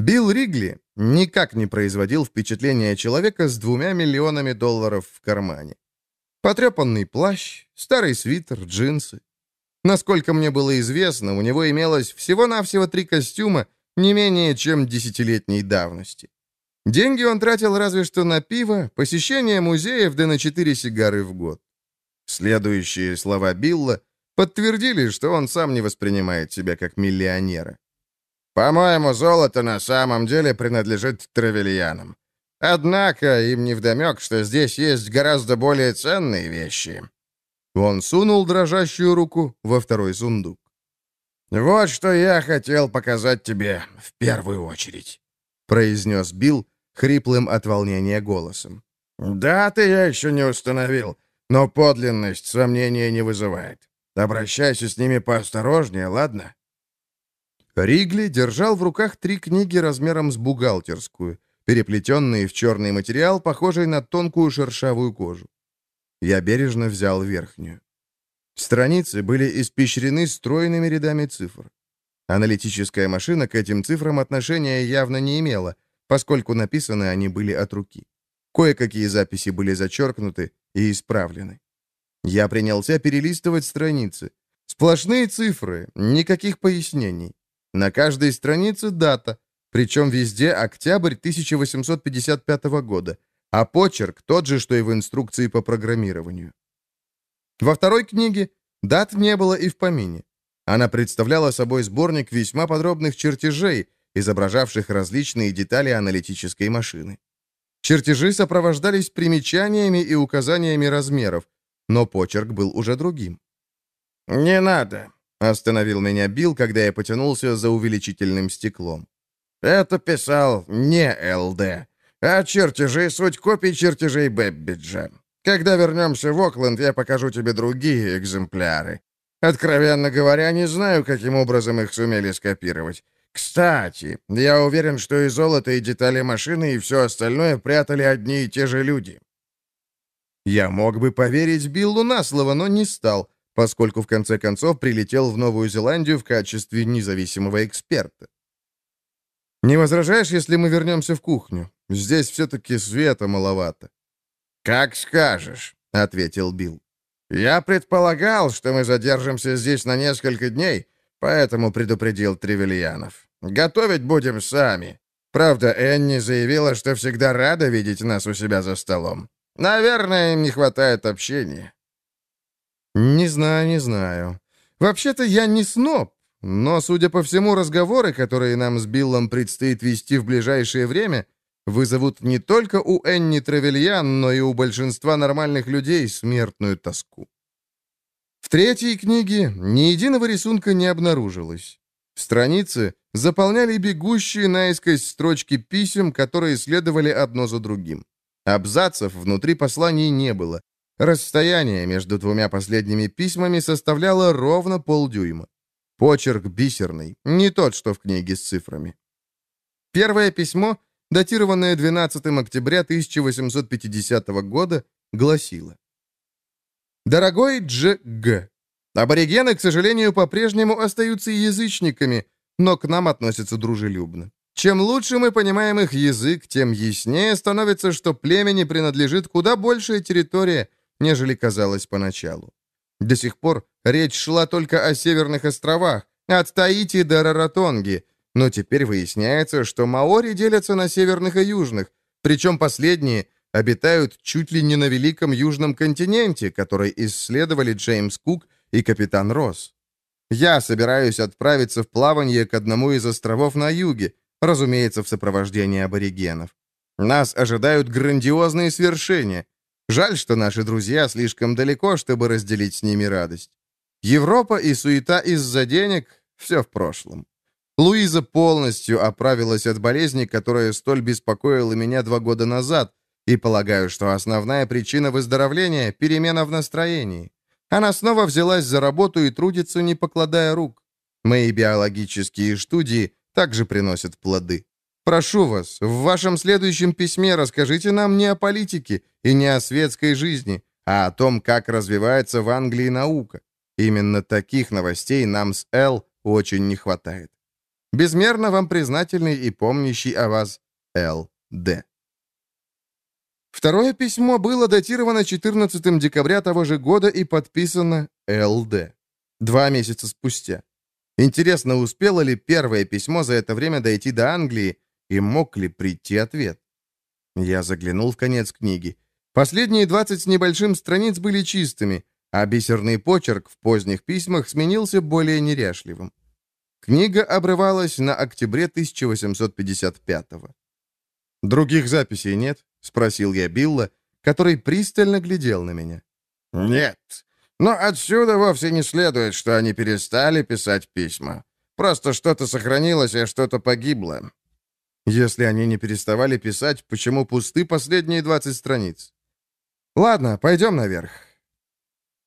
A: Билл Ригли никак не производил впечатления человека с двумя миллионами долларов в кармане. Потрепанный плащ, старый свитер, джинсы. Насколько мне было известно, у него имелось всего-навсего три костюма, не менее чем десятилетней давности. Деньги он тратил разве что на пиво, посещение музеев да на четыре сигары в год. Следующие слова Билла подтвердили, что он сам не воспринимает себя как миллионера.
B: «По-моему, золото на самом деле принадлежит травельянам. Однако им невдомек, что здесь есть гораздо более ценные вещи».
A: Он сунул дрожащую руку во второй сундук.
B: «Вот что я хотел показать тебе в первую очередь», — произнес Билл хриплым от волнения голосом. «Даты я еще не установил, но подлинность сомнения не вызывает. Обращайся с ними поосторожнее, ладно?»
A: Ригли держал в руках три книги размером с бухгалтерскую, переплетенные в черный материал, похожий на тонкую шершавую кожу. Я бережно взял верхнюю. Страницы были испещрены стройными рядами цифр. Аналитическая машина к этим цифрам отношения явно не имела, поскольку написаны они были от руки. Кое-какие записи были зачеркнуты и исправлены. Я принялся перелистывать страницы. Сплошные цифры, никаких пояснений. На каждой странице дата, причем везде октябрь 1855 года, а почерк тот же, что и в инструкции по программированию. Во второй книге дат не было и в помине. Она представляла собой сборник весьма подробных чертежей, изображавших различные детали аналитической машины. Чертежи сопровождались примечаниями и указаниями размеров, но почерк был уже другим.
B: «Не надо», — остановил меня Билл, когда я потянулся за увеличительным стеклом. «Это писал не ЛД, а чертежи — суть копий чертежей Бэббиджа. Когда вернемся в Окленд, я покажу тебе другие экземпляры. Откровенно говоря, не знаю, каким образом их сумели скопировать. Кстати, я уверен, что и золото, и детали машины, и все остальное прятали одни и те же люди.
A: Я мог бы поверить Биллу на слово, но не стал, поскольку в конце концов прилетел в Новую Зеландию в качестве независимого эксперта. «Не возражаешь, если мы вернемся в кухню? Здесь все-таки света маловато».
B: «Как скажешь», — ответил Билл. «Я предполагал, что мы задержимся здесь на несколько дней, поэтому предупредил Тревельянов. Готовить будем сами. Правда, Энни заявила, что всегда рада видеть нас у себя за столом. Наверное, им не хватает общения».
A: «Не знаю, не знаю. Вообще-то я не сноб, но, судя по всему, разговоры, которые нам с Биллом предстоит вести в ближайшее время, вызовут не только у Энни Тревельян, но и у большинства нормальных людей смертную тоску. В третьей книге ни единого рисунка не обнаружилось. Страницы заполняли бегущие наискось строчки писем, которые следовали одно за другим. Абзацев внутри посланий не было. Расстояние между двумя последними письмами составляло ровно полдюйма. Почерк бисерный, не тот, что в книге с цифрами. Первое письмо датированное 12 октября 1850 года, гласило «Дорогой Дж. Г. Аборигены, к сожалению, по-прежнему остаются язычниками, но к нам относятся дружелюбно. Чем лучше мы понимаем их язык, тем яснее становится, что племени принадлежит куда большая территория, нежели казалось поначалу. До сих пор речь шла только о Северных островах, от Таити до Раратонги, но теперь выясняется, что маори делятся на северных и южных, причем последние обитают чуть ли не на великом южном континенте, который исследовали Джеймс Кук и капитан Росс. Я собираюсь отправиться в плавание к одному из островов на юге, разумеется, в сопровождении аборигенов. Нас ожидают грандиозные свершения. Жаль, что наши друзья слишком далеко, чтобы разделить с ними радость. Европа и суета из-за денег — все в прошлом. Луиза полностью оправилась от болезни, которая столь беспокоила меня два года назад, и полагаю, что основная причина выздоровления — перемена в настроении. Она снова взялась за работу и трудится, не покладая рук. Мои биологические студии также приносят плоды. Прошу вас, в вашем следующем письме расскажите нам не о политике и не о светской жизни, а о том, как развивается в Англии наука. Именно таких новостей нам с Эл очень не хватает. Безмерно вам признательный и помнящий о вас Л.Д. Второе письмо было датировано 14 декабря того же года и подписано Л.Д. Два месяца спустя. Интересно, успело ли первое письмо за это время дойти до Англии, и мог ли прийти ответ? Я заглянул в конец книги. Последние 20 с небольшим страниц были чистыми, а бисерный почерк в поздних письмах сменился более неряшливым. Книга обрывалась на октябре 1855-го. «Других записей нет?» — спросил я Билла, который пристально глядел на меня.
B: «Нет. Но отсюда вовсе не следует, что они перестали писать письма. Просто что-то сохранилось, а что-то погибло».
A: «Если они не переставали писать, почему пусты последние 20 страниц?» «Ладно, пойдем наверх».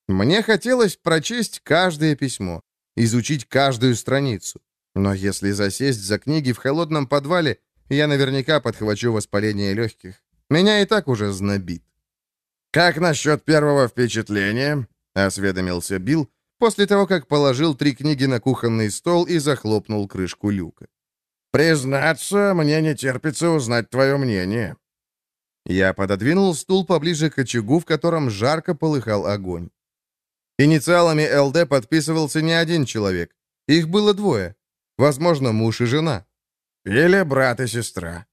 A: Мне хотелось прочесть каждое письмо, изучить каждую страницу. Но если засесть за книги в холодном подвале, я наверняка подхвачу воспаление легких. Меня и так уже знобит.
B: «Как насчет первого впечатления?» — осведомился Билл после того, как положил три книги на кухонный стол и захлопнул крышку люка. «Признаться, мне не терпится узнать твое мнение».
A: Я пододвинул стул поближе к очагу, в котором жарко полыхал огонь. Инициалами ЛД подписывался не один человек. Их было двое. Возможно, муж и жена.
B: Или брат и сестра.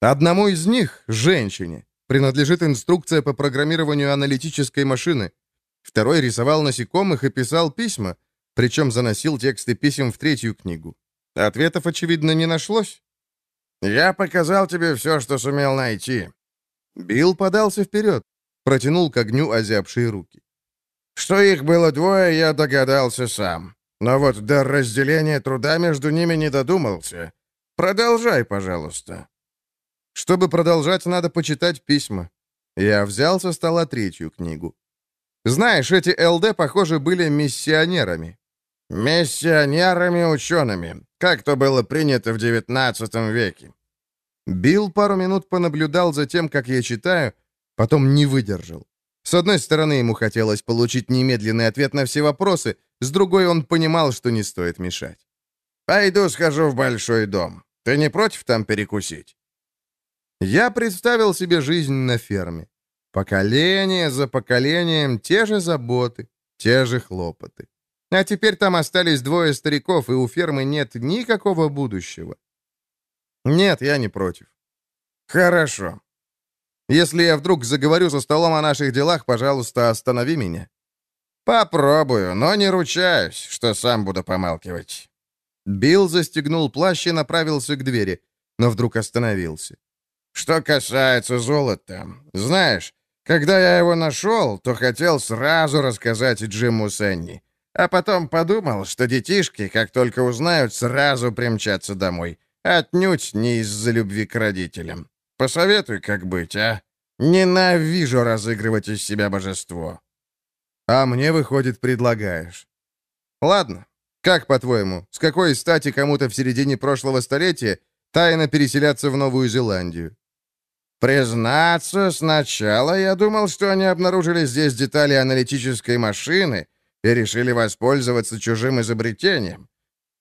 A: Одному из них, женщине, принадлежит инструкция по программированию аналитической машины. Второй рисовал насекомых и писал письма, причем заносил тексты писем в третью книгу. Ответов, очевидно, не нашлось.
B: «Я показал тебе все, что сумел найти».
A: Билл подался вперед, протянул к огню озябшие руки.
B: «Что их было двое, я догадался сам. Но вот до разделения труда между ними не додумался. Продолжай, пожалуйста».
A: Чтобы продолжать, надо почитать письма. Я взял со стола третью книгу. Знаешь, эти ЛД, похоже, были миссионерами.
B: Миссионерами-учеными, как то было принято в XIX веке.
A: Билл пару минут понаблюдал за тем, как я читаю, потом не выдержал. С одной стороны, ему хотелось получить немедленный ответ на все вопросы, с другой он понимал, что не стоит мешать.
B: «Пойду схожу в большой дом. Ты не против там перекусить?»
A: Я представил себе жизнь на ферме. Поколение за поколением те же заботы, те же хлопоты. А теперь там остались двое стариков, и у фермы нет никакого будущего. Нет, я не против.
B: Хорошо.
A: Если я вдруг заговорю за столом о наших делах, пожалуйста, останови меня.
B: Попробую, но не ручаюсь, что сам буду помалкивать.
A: Билл застегнул плащ и направился к двери, но вдруг остановился.
B: «Что касается золота, знаешь, когда я его нашел, то хотел сразу рассказать Джиму Сенни, а потом подумал, что детишки, как только узнают, сразу примчатся домой, отнюдь не из-за любви к родителям. Посоветуй, как быть, а? Ненавижу разыгрывать из себя божество».
A: «А мне, выходит, предлагаешь». «Ладно, как, по-твоему, с какой стати кому-то в середине прошлого столетия тайно переселяться в Новую Зеландию?
B: Признаться, сначала я думал, что они обнаружили здесь детали аналитической машины и решили воспользоваться чужим изобретением.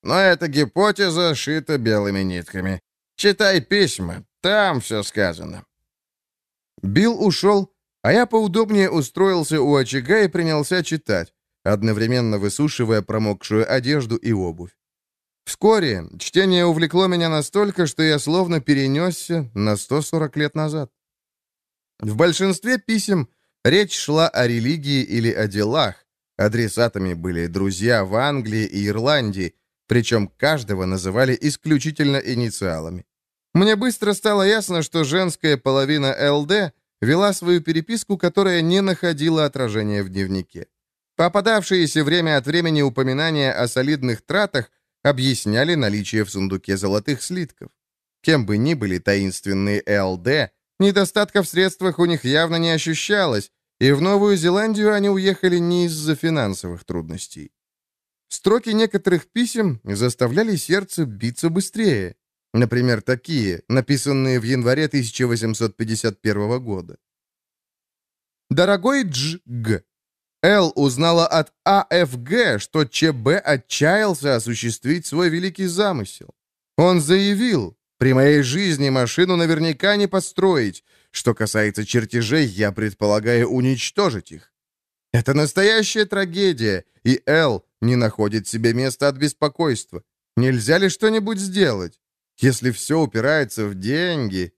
B: Но эта гипотеза шита белыми нитками. Читай письма, там все сказано.
A: Билл ушел, а я поудобнее устроился у очага и принялся читать одновременно высушивая промокшую одежду и обувь. Вскоре чтение увлекло меня настолько, что я словно перенесся на 140 лет назад. В большинстве писем речь шла о религии или о делах. Адресатами были друзья в Англии и Ирландии, причем каждого называли исключительно инициалами. Мне быстро стало ясно, что женская половина ЛД вела свою переписку, которая не находила отражения в дневнике. Попадавшиеся время от времени упоминания о солидных тратах объясняли наличие в сундуке золотых слитков. Кем бы ни были таинственные ЛД, недостатка в средствах у них явно не ощущалось, и в Новую Зеландию они уехали не из-за финансовых трудностей. Строки некоторых писем заставляли сердце биться быстрее. Например, такие, написанные в январе 1851 года. «Дорогой Дж. Г. Эл узнала от АФГ, что ЧБ отчаялся осуществить свой великий замысел. Он заявил, при моей жизни машину наверняка не построить. Что касается чертежей, я предполагаю уничтожить их. Это настоящая трагедия, и Эл не находит себе места от беспокойства. Нельзя ли что-нибудь сделать? Если все упирается в деньги...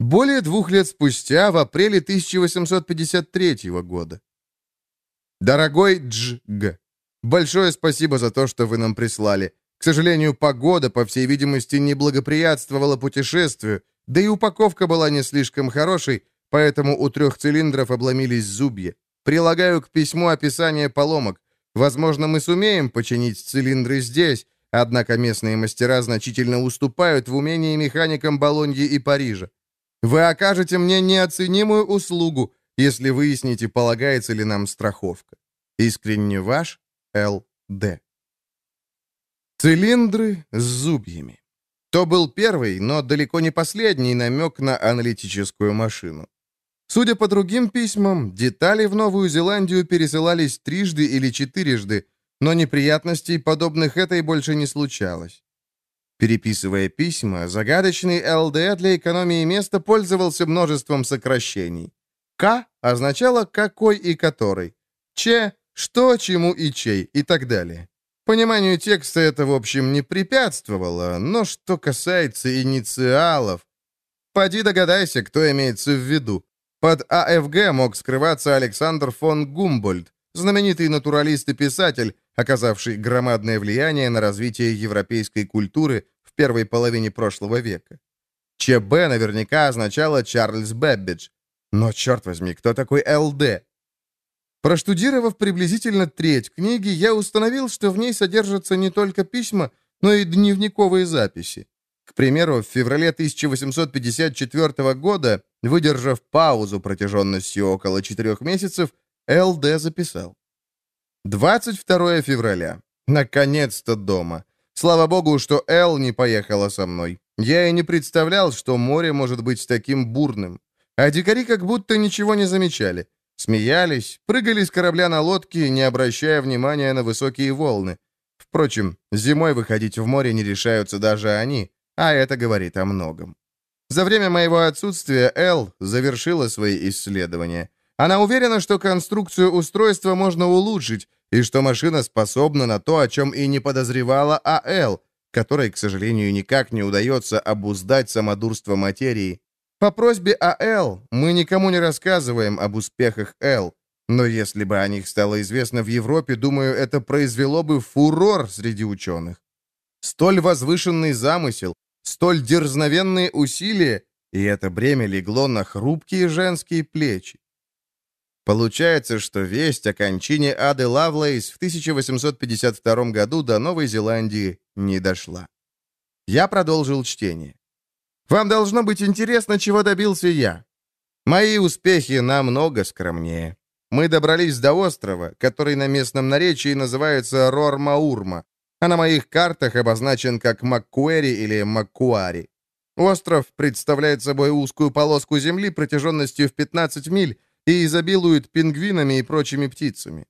A: Более двух лет спустя, в апреле 1853 года. Дорогой Джг, большое спасибо за то, что вы нам прислали. К сожалению, погода, по всей видимости, не благоприятствовала путешествию, да и упаковка была не слишком хорошей, поэтому у трех цилиндров обломились зубья. Прилагаю к письму описание поломок. Возможно, мы сумеем починить цилиндры здесь, однако местные мастера значительно уступают в умении механикам Болоньи и Парижа. Вы окажете мне неоценимую услугу, если выясните, полагается ли нам страховка. Искренне ваш Л.Д. Цилиндры с зубьями. То был первый, но далеко не последний намек на аналитическую машину. Судя по другим письмам, детали в Новую Зеландию пересылались трижды или четырежды, но неприятностей, подобных этой, больше не случалось. Переписывая письма, загадочный ЛД для экономии места пользовался множеством сокращений. К означало «какой» и «который», Ч — «что», «чему» и «чей» и так далее. Пониманию текста это, в общем, не препятствовало, но что касается инициалов... Поди догадайся, кто имеется в виду. Под АФГ мог скрываться Александр фон Гумбольдт, знаменитый натуралист и писатель, оказавший громадное влияние на развитие европейской культуры в первой половине прошлого века. ЧБ наверняка означало Чарльз Бэббидж. Но, черт возьми, кто такой ЛД? Проштудировав приблизительно треть книги, я установил, что в ней содержатся не только письма, но и дневниковые записи. К примеру, в феврале 1854 года, выдержав паузу протяженностью около четырех месяцев, ЛД записал. 22 февраля. Наконец-то дома. Слава богу, что Эл не поехала со мной. Я и не представлял, что море может быть таким бурным. А дикари как будто ничего не замечали. Смеялись, прыгали с корабля на лодке, не обращая внимания на высокие волны. Впрочем, зимой выходить в море не решаются даже они, а это говорит о многом. За время моего отсутствия Эл завершила свои исследования. Она уверена, что конструкцию устройства можно улучшить, и что машина способна на то, о чем и не подозревала А.Л., которой, к сожалению, никак не удается обуздать самодурство материи, по просьбе АЛ мы никому не рассказываем об успехах Л, но если бы о них стало известно в Европе, думаю, это произвело бы фурор среди ученых. Столь возвышенный замысел, столь дерзновенные усилия, и это бремя легло на хрупкие женские плечи. Получается, что весть о кончине Ады Лавлейс в 1852 году до Новой Зеландии не дошла. Я продолжил чтение. Вам должно быть интересно, чего добился я. Мои успехи намного скромнее. Мы добрались до острова, который на местном наречии называется Рормаурма, а на моих картах обозначен как Маккуэри или Маккуари. Остров представляет собой узкую полоску земли протяженностью в 15 миль и изобилует пингвинами и прочими птицами.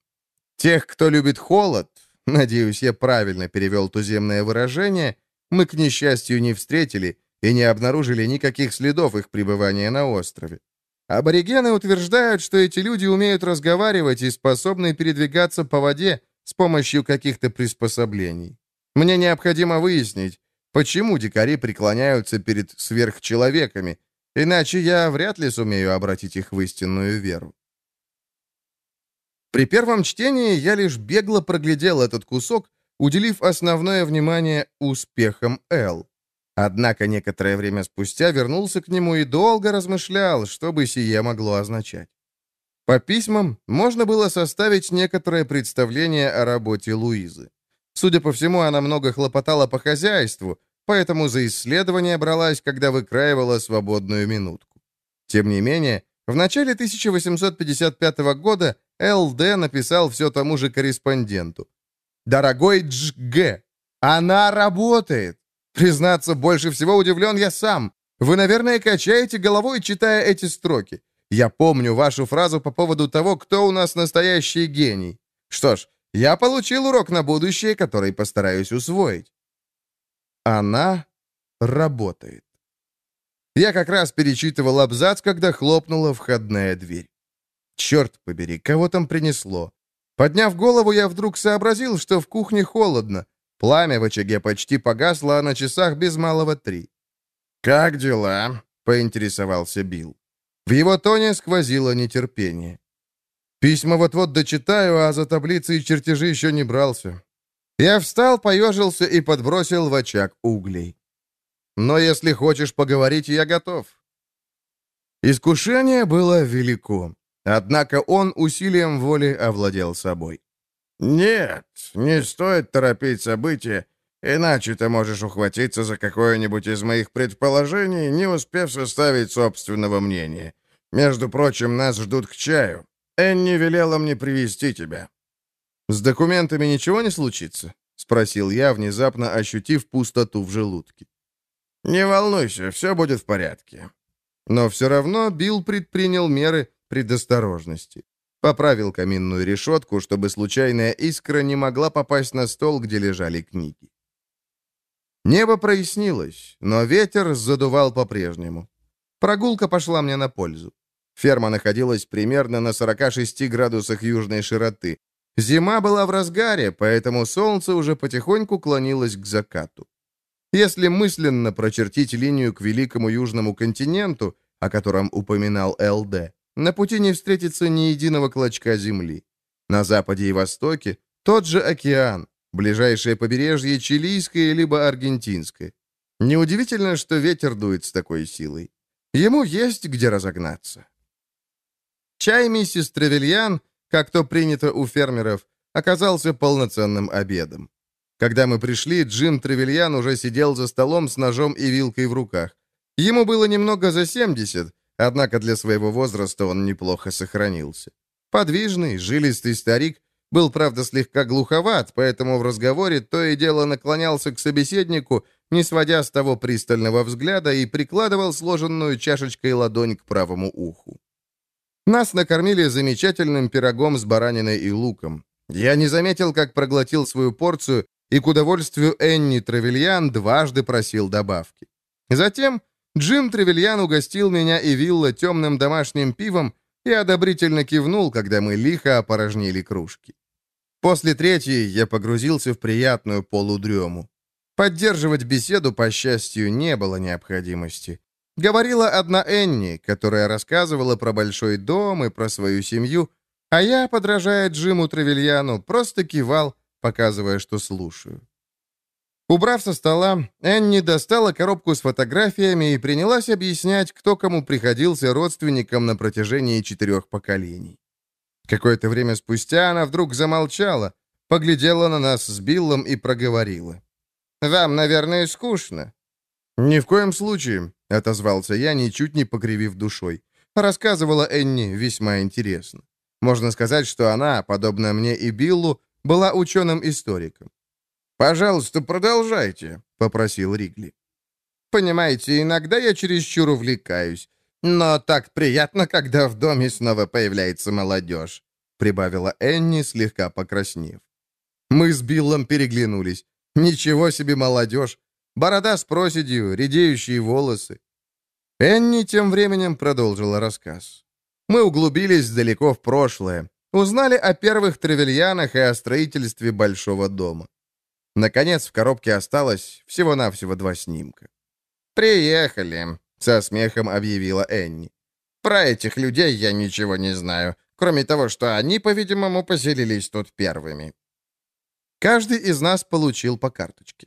A: Тех, кто любит холод, надеюсь, я правильно перевел туземное выражение, мы, к несчастью, не встретили, и не обнаружили никаких следов их пребывания на острове. Аборигены утверждают, что эти люди умеют разговаривать и способны передвигаться по воде с помощью каких-то приспособлений. Мне необходимо выяснить, почему дикари преклоняются перед сверхчеловеками, иначе я вряд ли сумею обратить их в истинную веру. При первом чтении я лишь бегло проглядел этот кусок, уделив основное внимание успехам Эл. Однако некоторое время спустя вернулся к нему и долго размышлял, что бы сие могло означать. По письмам можно было составить некоторое представление о работе Луизы. Судя по всему, она много хлопотала по хозяйству, поэтому за исследование бралась, когда выкраивала свободную минутку. Тем не менее, в начале 1855 года ЛД написал все тому же корреспонденту. «Дорогой Дж.Г., она работает! Признаться, больше всего удивлен я сам. Вы, наверное, качаете головой, читая эти строки. Я помню вашу фразу по поводу того, кто у нас настоящий гений. Что ж, я получил урок на будущее, который постараюсь усвоить. Она работает. Я как раз перечитывал абзац, когда хлопнула входная дверь. Черт побери, кого там принесло? Подняв голову, я вдруг сообразил, что в кухне холодно. Пламя в очаге почти погасло, а на часах без малого три.
B: «Как дела?» — поинтересовался Билл.
A: В его тоне сквозило нетерпение. Письма вот-вот дочитаю, а за таблицы и чертежи еще не брался. Я встал, поежился и подбросил в очаг углей. Но если хочешь поговорить, я готов. Искушение было велико. Однако он усилием воли овладел собой.
B: «Нет, не стоит торопить события, иначе ты можешь ухватиться за какое-нибудь из моих предположений, не успев составить собственного мнения. Между прочим, нас ждут к чаю. Энни велела мне привести тебя».
A: «С документами ничего не случится?» — спросил я, внезапно ощутив пустоту в желудке.
B: «Не волнуйся, все будет в порядке».
A: Но все равно Билл предпринял меры, предосторожности. Поправил каминную решетку, чтобы случайная искра не могла попасть на стол, где лежали книги. Небо прояснилось, но ветер задувал по-прежнему. Прогулка пошла мне на пользу. Ферма находилась примерно на 46 градусах южной широты. Зима была в разгаре, поэтому солнце уже потихоньку клонилось к закату. Если мысленно прочертить линию к великому южному континенту, о котором упоминал ЛД, на пути не встретится ни единого клочка земли. На западе и востоке тот же океан, ближайшее побережье чилийское либо аргентинское. Неудивительно, что ветер дует с такой силой. Ему есть где разогнаться. Чай миссис Тревельян, как то принято у фермеров, оказался полноценным обедом. Когда мы пришли, Джим Тревельян уже сидел за столом с ножом и вилкой в руках. Ему было немного за 70, Однако для своего возраста он неплохо сохранился. Подвижный, жилистый старик, был, правда, слегка глуховат, поэтому в разговоре то и дело наклонялся к собеседнику, не сводя с того пристального взгляда, и прикладывал сложенную чашечкой ладонь к правому уху. Нас накормили замечательным пирогом с бараниной и луком. Я не заметил, как проглотил свою порцию, и к удовольствию Энни Травельян дважды просил добавки. Затем Джим Тревельян угостил меня и Вилла темным домашним пивом и одобрительно кивнул, когда мы лихо опорожнили кружки. После третьей я погрузился в приятную полудрему. Поддерживать беседу, по счастью, не было необходимости. Говорила одна Энни, которая рассказывала про большой дом и про свою семью, а я, подражая Джиму Тревельяну, просто кивал, показывая, что слушаю. Убрав со стола, Энни достала коробку с фотографиями и принялась объяснять, кто кому приходился родственником на протяжении четырех поколений. Какое-то время спустя она вдруг замолчала, поглядела на нас с Биллом и проговорила. «Вам, наверное, скучно». «Ни в коем случае», — отозвался я, ничуть не покривив душой. Рассказывала Энни весьма интересно. Можно сказать, что она, подобно мне и Биллу, была ученым-историком.
B: «Пожалуйста, продолжайте», — попросил Ригли.
A: «Понимаете, иногда я чересчур увлекаюсь. Но так приятно, когда в доме снова появляется молодежь», — прибавила Энни, слегка покраснев. Мы с Биллом переглянулись. «Ничего себе молодежь! Борода с проседью, редеющие волосы». Энни тем временем продолжила рассказ. Мы углубились далеко в прошлое, узнали о первых тревельянах и о строительстве большого дома. Наконец, в коробке осталось всего-навсего два снимка. «Приехали», — со смехом объявила Энни. «Про этих людей я ничего не знаю, кроме того, что они, по-видимому, поселились тут первыми». Каждый из нас получил по карточке.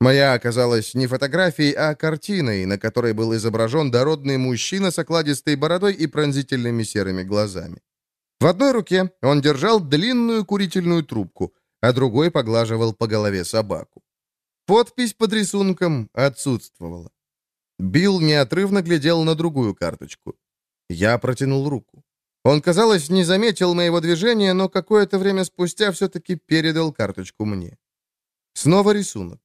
A: Моя оказалась не фотографией, а картиной, на которой был изображен дородный мужчина с окладистой бородой и пронзительными серыми глазами. В одной руке он держал длинную курительную трубку — а другой поглаживал по голове собаку. Подпись под рисунком отсутствовала. Билл неотрывно глядел на другую карточку. Я протянул руку. Он, казалось, не заметил моего движения, но какое-то время спустя все-таки передал карточку мне. Снова рисунок.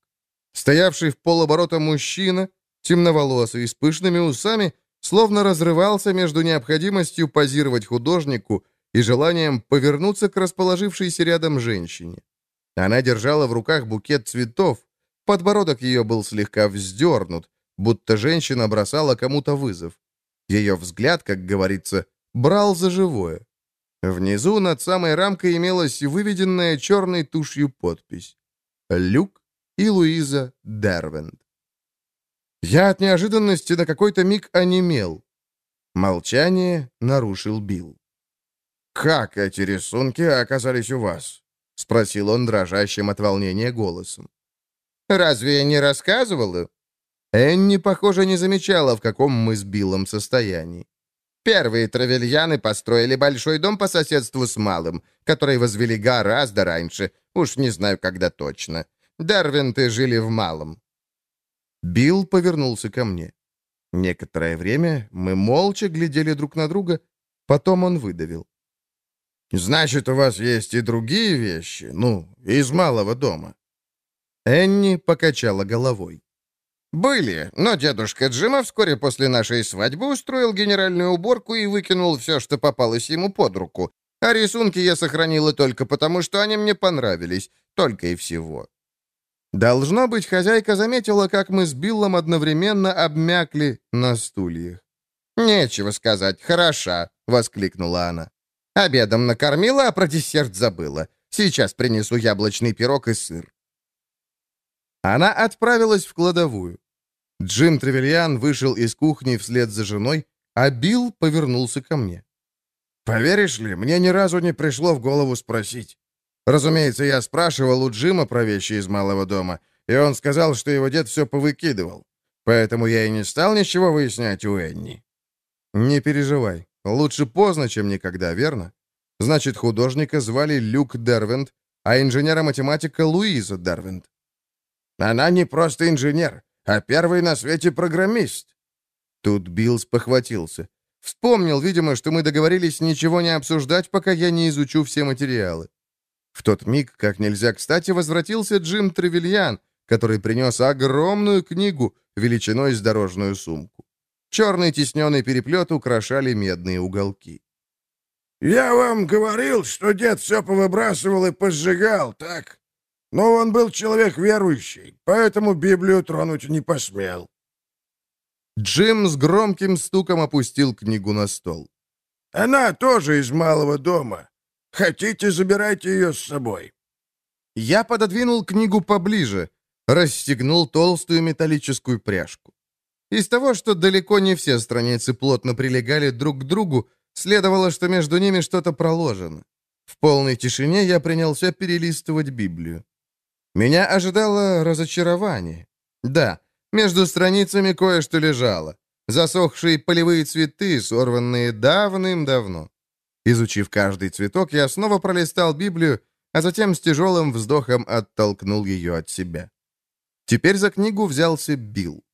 A: Стоявший в полоборота мужчина, темноволосый, с пышными усами, словно разрывался между необходимостью позировать художнику и желанием повернуться к расположившейся рядом женщине. Она держала в руках букет цветов, подбородок ее был слегка вздернут, будто женщина бросала кому-то вызов. Ее взгляд, как говорится, брал за живое. Внизу над самой рамкой имелась выведенная черной тушью подпись. «Люк и Луиза Дервент». Я от неожиданности на какой-то миг онемел. Молчание нарушил Билл.
B: «Как эти рисунки оказались у вас?» — спросил он дрожащим от волнения голосом.
A: «Разве я не рассказывала?» Энни, похоже, не замечала, в каком мы с Биллом состоянии. Первые травельяны построили большой дом по соседству с малым, который возвели гораздо раньше, уж не знаю, когда точно. Дарвинты жили в малом. Билл повернулся ко мне. Некоторое время мы молча глядели друг на друга, потом он выдавил.
B: «Значит, у вас есть и другие вещи, ну, из малого дома?»
A: Энни покачала головой.
C: «Были, но дедушка Джима вскоре после нашей свадьбы устроил генеральную уборку и выкинул все, что попалось ему под руку. А рисунки я сохранила только потому, что они мне понравились. Только и всего».
A: Должно быть, хозяйка заметила, как мы с Биллом одновременно обмякли на стульях.
C: «Нечего сказать, хороша!» — воскликнула она. «Обедом накормила, а про десерт забыла. Сейчас принесу яблочный пирог и сыр».
A: Она отправилась в кладовую. Джим Тревельян вышел из кухни вслед за женой, а Билл повернулся ко мне.
B: «Поверишь ли, мне ни разу не пришло в голову спросить. Разумеется, я спрашивал у Джима про вещи из малого дома, и он сказал, что его дед все повыкидывал. Поэтому я и не стал ничего выяснять у Энни».
A: «Не переживай. Лучше поздно, чем никогда, верно? Значит, художника звали Люк Дервент, а инженера-математика Луиза Дервент.
B: Она не просто инженер, а первый на свете программист».
A: Тут Билл спохватился. Вспомнил, видимо, что мы договорились ничего не обсуждать, пока я не изучу все материалы. В тот миг, как нельзя кстати, возвратился Джим Тревельян, который принес огромную книгу величиной с дорожную сумку. Черный тисненый переплет украшали медные уголки.
B: «Я вам говорил, что дед все повыбрасывал и поджигал, так?» Но он был человек верующий, поэтому Библию тронуть не посмел.
A: Джим с громким стуком опустил книгу на стол.
B: «Она тоже из малого дома. Хотите, забирайте ее с собой».
A: Я пододвинул книгу поближе, расстегнул толстую металлическую пряжку. Из того, что далеко не все страницы плотно прилегали друг к другу, следовало, что между ними что-то проложено. В полной тишине я принялся перелистывать Библию. Меня ожидало разочарование. Да, между страницами кое-что лежало. Засохшие полевые цветы, сорванные давным-давно. Изучив каждый цветок, я снова пролистал Библию, а затем с тяжелым вздохом оттолкнул ее от себя. Теперь за книгу взялся Билл.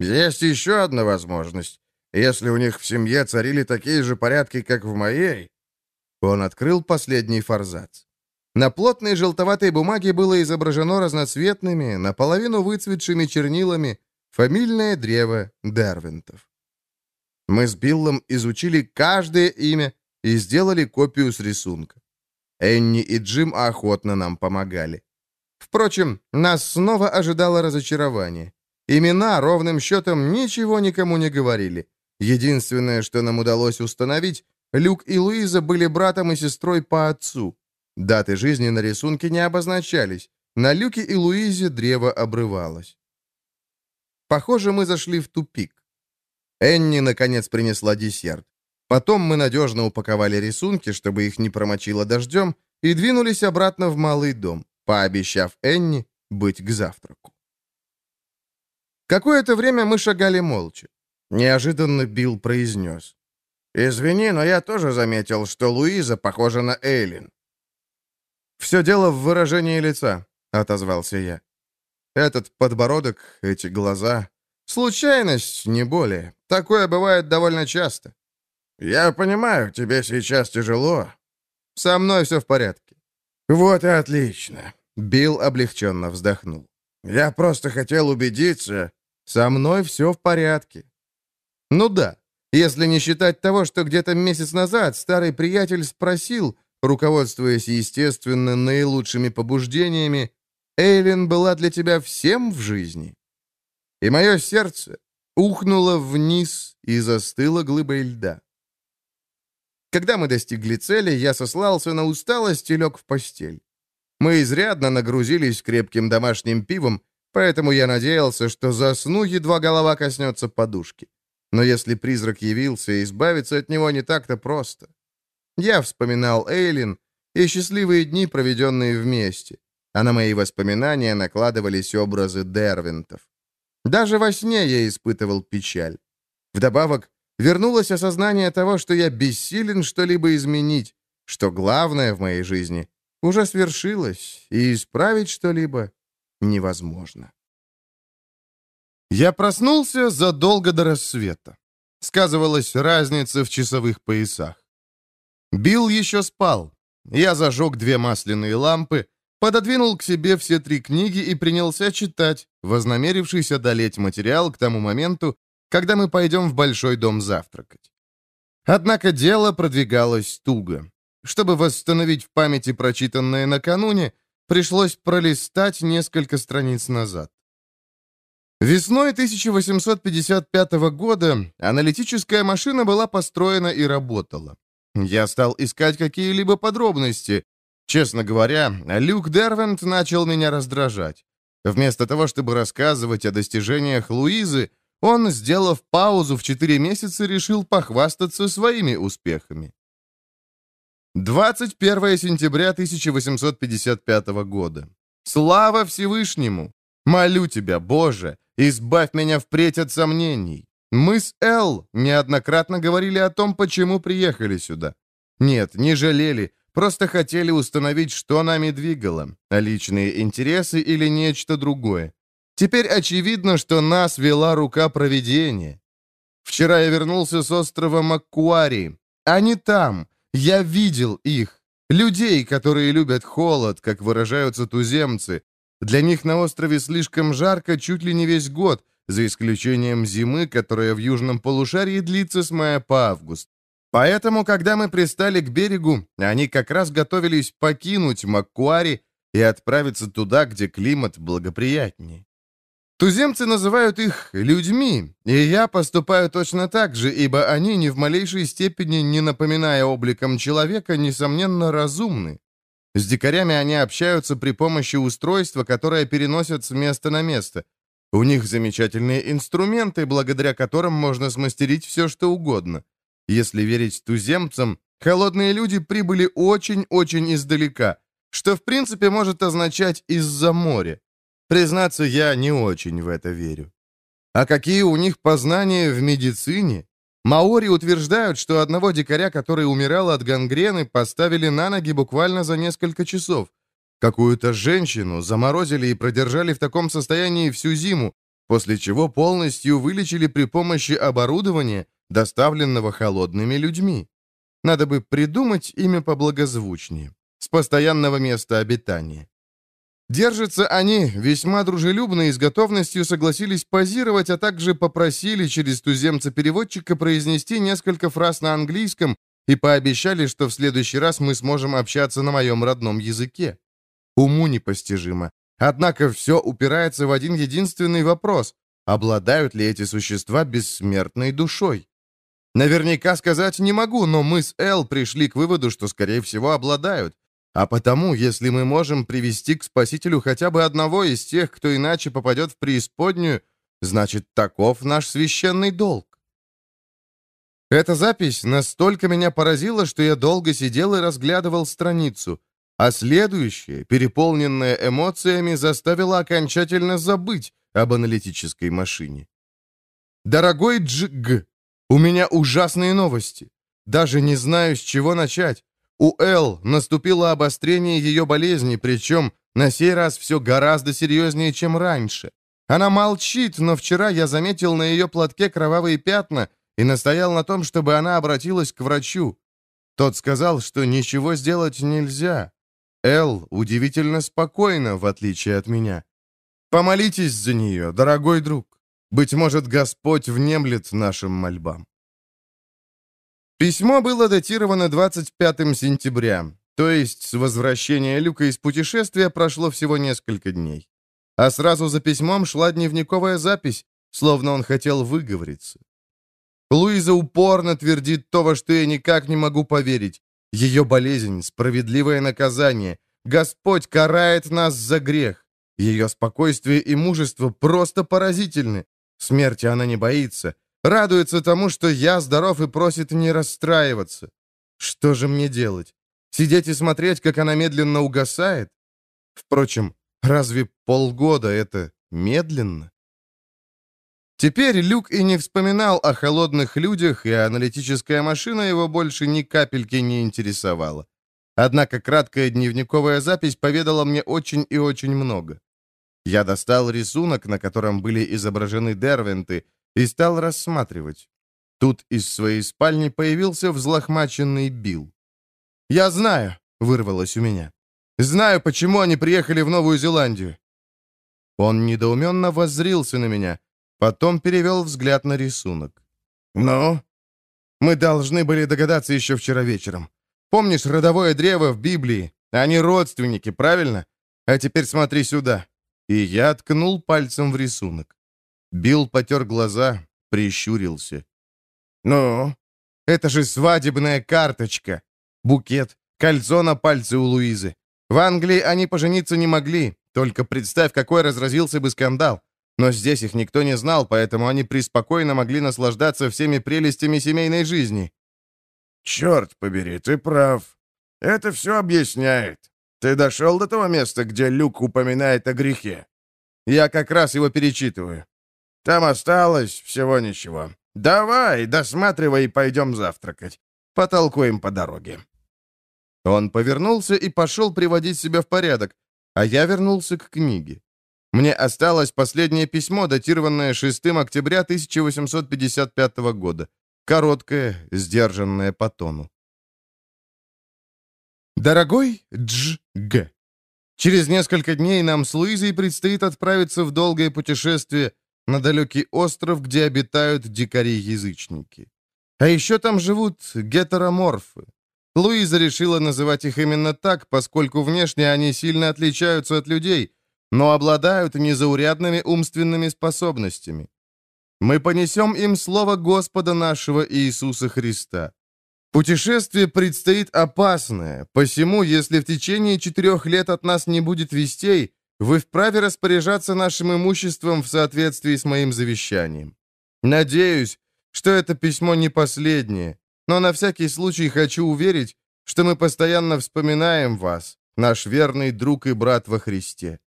B: «Есть еще одна возможность. Если у них в семье царили такие же порядки, как в моей...»
A: Он открыл последний форзац. На плотной желтоватой бумаге было изображено разноцветными, наполовину выцветшими чернилами фамильное древо Дервинтов. Мы с Биллом изучили каждое имя и сделали копию с рисунка. Энни и Джим охотно нам помогали. Впрочем, нас снова ожидало разочарование. Имена ровным счетом ничего никому не говорили. Единственное, что нам удалось установить, Люк и Луиза были братом и сестрой по отцу. Даты жизни на рисунке не обозначались. На Люке и Луизе древо обрывалось. Похоже, мы зашли в тупик. Энни, наконец, принесла десерт. Потом мы надежно упаковали рисунки, чтобы их не промочило дождем, и двинулись обратно в малый дом, пообещав Энни быть к завтраку. Какое-то время мы шагали молча. Неожиданно Билл произнес. «Извини, но я тоже заметил, что Луиза похожа на Эйлин. «Все дело в выражении лица», — отозвался я. «Этот подбородок, эти глаза. Случайность, не более. Такое бывает довольно часто».
B: «Я понимаю, тебе сейчас тяжело».
A: «Со мной все в порядке».
B: «Вот и отлично».
A: Билл облегченно вздохнул.
B: «Я просто хотел убедиться...»
A: «Со мной все в порядке». Ну да, если не считать того, что где-то месяц назад старый приятель спросил, руководствуясь, естественно, наилучшими побуждениями, «Эйлин была для тебя всем в жизни?» И мое сердце ухнуло вниз и застыло глыбой льда. Когда мы достигли цели, я сослался на усталость и лег в постель. Мы изрядно нагрузились крепким домашним пивом, поэтому я надеялся, что засну, едва голова коснется подушки. Но если призрак явился, избавиться от него не так-то просто. Я вспоминал Эйлин и счастливые дни, проведенные вместе, а на мои воспоминания накладывались образы Дервинтов. Даже во сне я испытывал печаль. Вдобавок, вернулось осознание того, что я бессилен что-либо изменить, что главное в моей жизни уже свершилось, и исправить что-либо невозможно. Я проснулся задолго до рассвета. Сказывалась разница в часовых поясах. Билл еще спал. Я зажег две масляные лампы, пододвинул к себе все три книги и принялся читать, вознамерившись одолеть материал к тому моменту, когда мы пойдем в большой дом завтракать. Однако дело продвигалось туго. Чтобы восстановить в памяти прочитанное накануне, пришлось пролистать несколько страниц назад. Весной 1855 года аналитическая машина была построена и работала. Я стал искать какие-либо подробности. Честно говоря, Люк Дервент начал меня раздражать. Вместо того, чтобы рассказывать о достижениях Луизы, он, сделав паузу в 4 месяца, решил похвастаться своими успехами. 21 сентября 1855 года. Слава Всевышнему! Молю тебя, Боже, избавь меня впредь от сомнений. Мы с Эл неоднократно говорили о том, почему приехали сюда. Нет, не жалели, просто хотели установить, что нами двигало, а личные интересы или нечто другое. Теперь очевидно, что нас вела рука провидения. Вчера я вернулся с острова Маккуари. Они там. Я видел их. Людей, которые любят холод, как выражаются туземцы, для них на острове слишком жарко чуть ли не весь год, за исключением зимы, которая в южном полушарии длится с мая по август. Поэтому, когда мы пристали к берегу, они как раз готовились покинуть Маккуари и отправиться туда, где климат благоприятнее. Туземцы называют их людьми, и я поступаю точно так же, ибо они ни в малейшей степени, не напоминая обликом человека, несомненно разумны. С дикарями они общаются при помощи устройства, которое переносят с места на место. У них замечательные инструменты, благодаря которым можно смастерить все, что угодно. Если верить туземцам, холодные люди прибыли очень-очень издалека, что в принципе может означать из-за моря. Признаться, я не очень в это верю. А какие у них познания в медицине? Маори утверждают, что одного дикаря, который умирал от гангрены, поставили на ноги буквально за несколько часов. Какую-то женщину заморозили и продержали в таком состоянии всю зиму, после чего полностью вылечили при помощи оборудования, доставленного холодными людьми. Надо бы придумать имя поблагозвучнее, с постоянного места обитания. Держатся они весьма дружелюбно и с готовностью согласились позировать, а также попросили через туземца-переводчика произнести несколько фраз на английском и пообещали, что в следующий раз мы сможем общаться на моем родном языке. Уму непостижимо. Однако все упирается в один единственный вопрос. Обладают ли эти существа бессмертной душой? Наверняка сказать не могу, но мы с Эл пришли к выводу, что, скорее всего, обладают. А потому, если мы можем привести к Спасителю хотя бы одного из тех, кто иначе попадет в преисподнюю, значит, таков наш священный долг. Эта запись настолько меня поразила, что я долго сидел и разглядывал страницу, а следующая, переполненная эмоциями, заставила окончательно забыть об аналитической машине. «Дорогой Джиг, у меня ужасные новости. Даже не знаю, с чего начать. У Эл наступило обострение ее болезни, причем на сей раз все гораздо серьезнее, чем раньше. Она молчит, но вчера я заметил на ее платке кровавые пятна и настоял на том, чтобы она обратилась к врачу. Тот сказал, что ничего сделать нельзя. Эл удивительно спокойна, в отличие от меня. Помолитесь за нее, дорогой друг. Быть может, Господь внемлет нашим мольбам. Письмо было датировано 25 сентября, то есть с возвращения Люка из путешествия прошло всего несколько дней. А сразу за письмом шла дневниковая запись, словно он хотел выговориться. Луиза упорно твердит то, во что я никак не могу поверить. Ее болезнь — справедливое наказание. Господь карает нас за грех. Ее спокойствие и мужество просто поразительны. Смерти она не боится. Радуется тому, что я здоров и просит не расстраиваться. Что же мне делать? Сидеть и смотреть, как она медленно угасает? Впрочем, разве полгода это медленно? Теперь Люк и не вспоминал о холодных людях, и аналитическая машина его больше ни капельки не интересовала. Однако краткая дневниковая запись поведала мне очень и очень много. Я достал рисунок, на котором были изображены дервенты, и стал рассматривать. Тут из своей спальни появился взлохмаченный Билл. «Я знаю», — вырвалось у меня. «Знаю, почему они приехали в Новую Зеландию». Он недоуменно воззрился на меня, потом перевел взгляд на рисунок. «Ну?» «Мы должны были догадаться еще вчера вечером. Помнишь родовое древо в Библии? Они родственники, правильно? А теперь смотри сюда». И я ткнул пальцем в рисунок. Билл потер глаза, прищурился. «Ну, это же свадебная карточка. Букет, кольцо на пальце у Луизы. В Англии они пожениться не могли. Только представь, какой разразился бы скандал. Но здесь их никто не знал, поэтому они преспокойно могли наслаждаться всеми прелестями семейной жизни».
B: «Черт побери, ты прав. Это все объясняет. Ты дошел до того места, где Люк упоминает о грехе?»
A: «Я как раз его перечитываю.
B: Там осталось всего ничего. Давай, досматривай пойдем завтракать. Потолкуем по дороге».
A: Он повернулся и пошел приводить себя в порядок, а я вернулся к книге. Мне осталось последнее письмо, датированное 6 октября 1855 года. Короткое, сдержанное по тону. Дорогой Дж. Г. Через несколько дней нам с Луизой предстоит отправиться в долгое путешествие на далекий остров, где обитают дикари-язычники. А еще там живут гетероморфы. Луиза решила называть их именно так, поскольку внешне они сильно отличаются от людей, но обладают незаурядными умственными способностями. Мы понесем им слово Господа нашего Иисуса Христа. Путешествие предстоит опасное, посему, если в течение четырех лет от нас не будет вестей, вы вправе распоряжаться нашим имуществом в соответствии с моим завещанием. Надеюсь, что это письмо не последнее, но на всякий случай хочу уверить, что мы постоянно вспоминаем вас, наш верный друг и брат во Христе.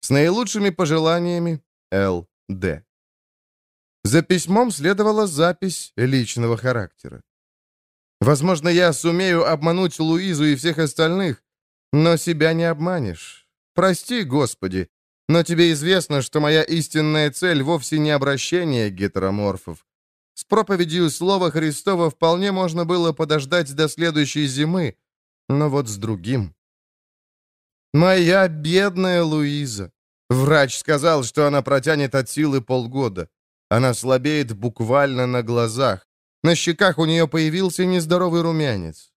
A: С наилучшими пожеланиями, Л. Д. За письмом следовала запись личного характера. Возможно, я сумею обмануть Луизу и всех остальных, но себя не обманешь. Прости, Господи, но тебе известно, что моя истинная цель вовсе не обращение гетероморфов. С проповедью Слова Христова вполне можно было подождать до следующей зимы, но вот с другим. Моя бедная Луиза. Врач сказал, что она протянет от силы полгода. Она слабеет буквально на глазах. На щеках у нее появился нездоровый румянец.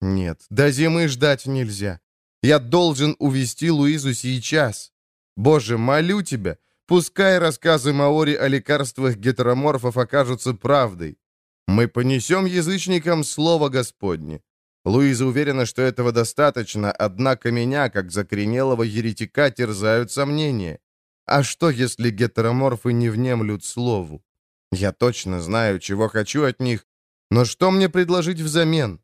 A: Нет, до зимы ждать нельзя. Я должен увести Луизу сейчас. Боже, молю тебя, пускай рассказы Маори о лекарствах гетероморфов окажутся правдой. Мы понесем язычникам слово Господне. Луиза уверена, что этого достаточно, однако меня, как закоренелого еретика, терзают сомнения. А что, если гетероморфы не внемлют слову? Я точно знаю, чего хочу от них, но что мне предложить взамен?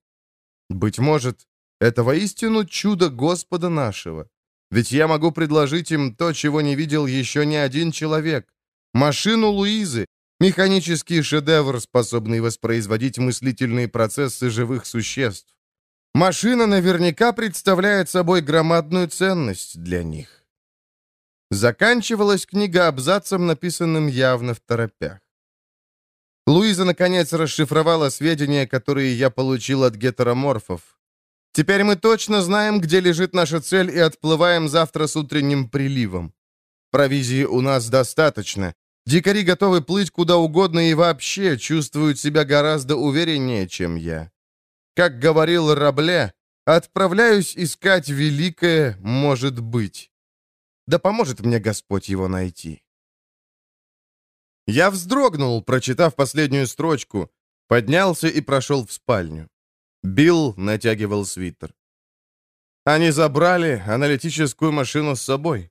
A: Быть может, это воистину чудо Господа нашего. Ведь я могу предложить им то, чего не видел еще ни один человек. Машину Луизы, механический шедевр, способный воспроизводить мыслительные процессы живых существ. Машина наверняка представляет собой громадную ценность для них. Заканчивалась книга абзацем, написанным явно в торопях. Луиза, наконец, расшифровала сведения, которые я получил от гетероморфов. Теперь мы точно знаем, где лежит наша цель и отплываем завтра с утренним приливом. Провизии у нас достаточно. Дикари готовы плыть куда угодно и вообще чувствуют себя гораздо увереннее, чем я. Как говорил Рабле, отправляюсь искать великое, может быть. Да поможет мне Господь его найти. Я вздрогнул, прочитав последнюю строчку, поднялся и прошел в спальню. Билл натягивал свитер. Они забрали аналитическую машину с собой.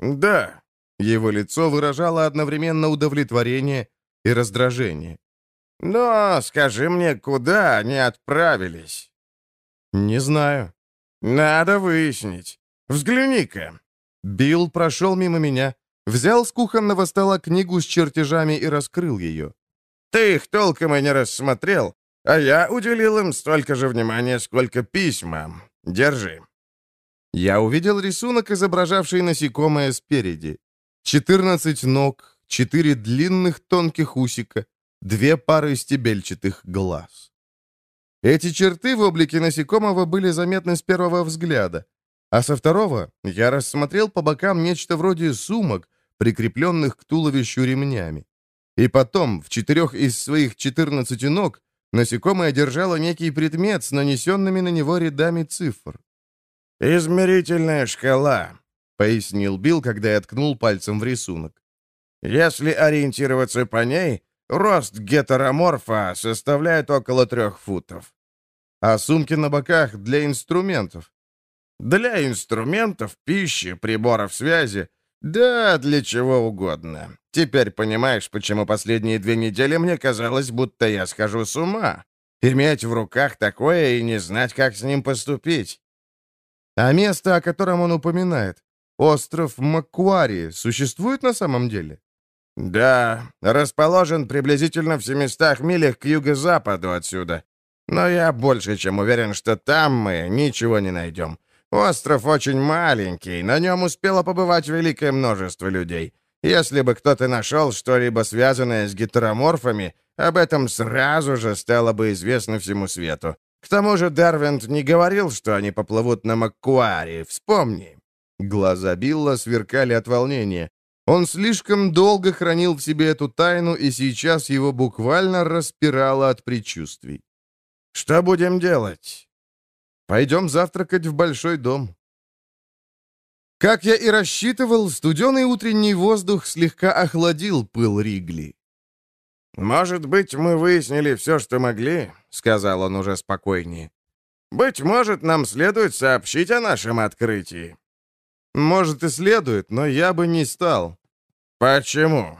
B: Да.
A: Его лицо выражало одновременно удовлетворение и раздражение.
B: Но скажи мне, куда они отправились?
A: Не знаю.
B: Надо выяснить. Взгляни-ка.
A: Билл прошел мимо меня, взял с кухонного стола книгу с чертежами и раскрыл ее.
B: Ты их толком и не рассмотрел, а я уделил им столько же внимания, сколько письма. Держи».
A: Я увидел рисунок, изображавший насекомое спереди. 14 ног, четыре длинных тонких усика, две пары стебельчатых глаз. Эти черты в облике насекомого были заметны с первого взгляда, а со второго я рассмотрел по бокам нечто вроде сумок, прикрепленных к туловищу ремнями. И потом, в четырех из своих 14 ног, Насекомое держало некий предмет с нанесенными на него рядами цифр.
B: «Измерительная шкала», — пояснил Билл, когда я ткнул пальцем в рисунок. «Если ориентироваться по ней, рост гетероморфа составляет около трех футов».
A: «А сумки на боках для инструментов?»
B: «Для инструментов, пищи, приборов связи, да, для чего угодно. Теперь понимаешь, почему последние две недели мне казалось, будто я схожу с ума. Иметь в руках такое и не знать, как с ним поступить.
A: А место, о котором он упоминает, остров Маккуари, существует на самом деле?
B: Да, расположен приблизительно в 700 милях к юго-западу отсюда. Но я больше чем уверен, что там мы ничего не найдем. Остров очень маленький, на нем успело побывать великое множество людей. Если бы кто-то нашел что-либо связанное с гетероморфами, об этом сразу же стало бы известно всему свету. К тому же Дарвинт не говорил, что они поплывут на Маккуаре, вспомни».
A: Глаза Билла сверкали от волнения. Он слишком долго хранил в себе эту тайну, и сейчас его буквально распирало от предчувствий.
B: «Что будем делать?»
A: Пойдем завтракать в большой дом». Как я и рассчитывал, студеный утренний воздух слегка охладил пыл Ригли.
B: «Может быть, мы выяснили все, что могли», — сказал он уже спокойнее. «Быть может, нам следует сообщить о нашем открытии».
A: «Может, и следует, но я бы не стал».
B: «Почему?»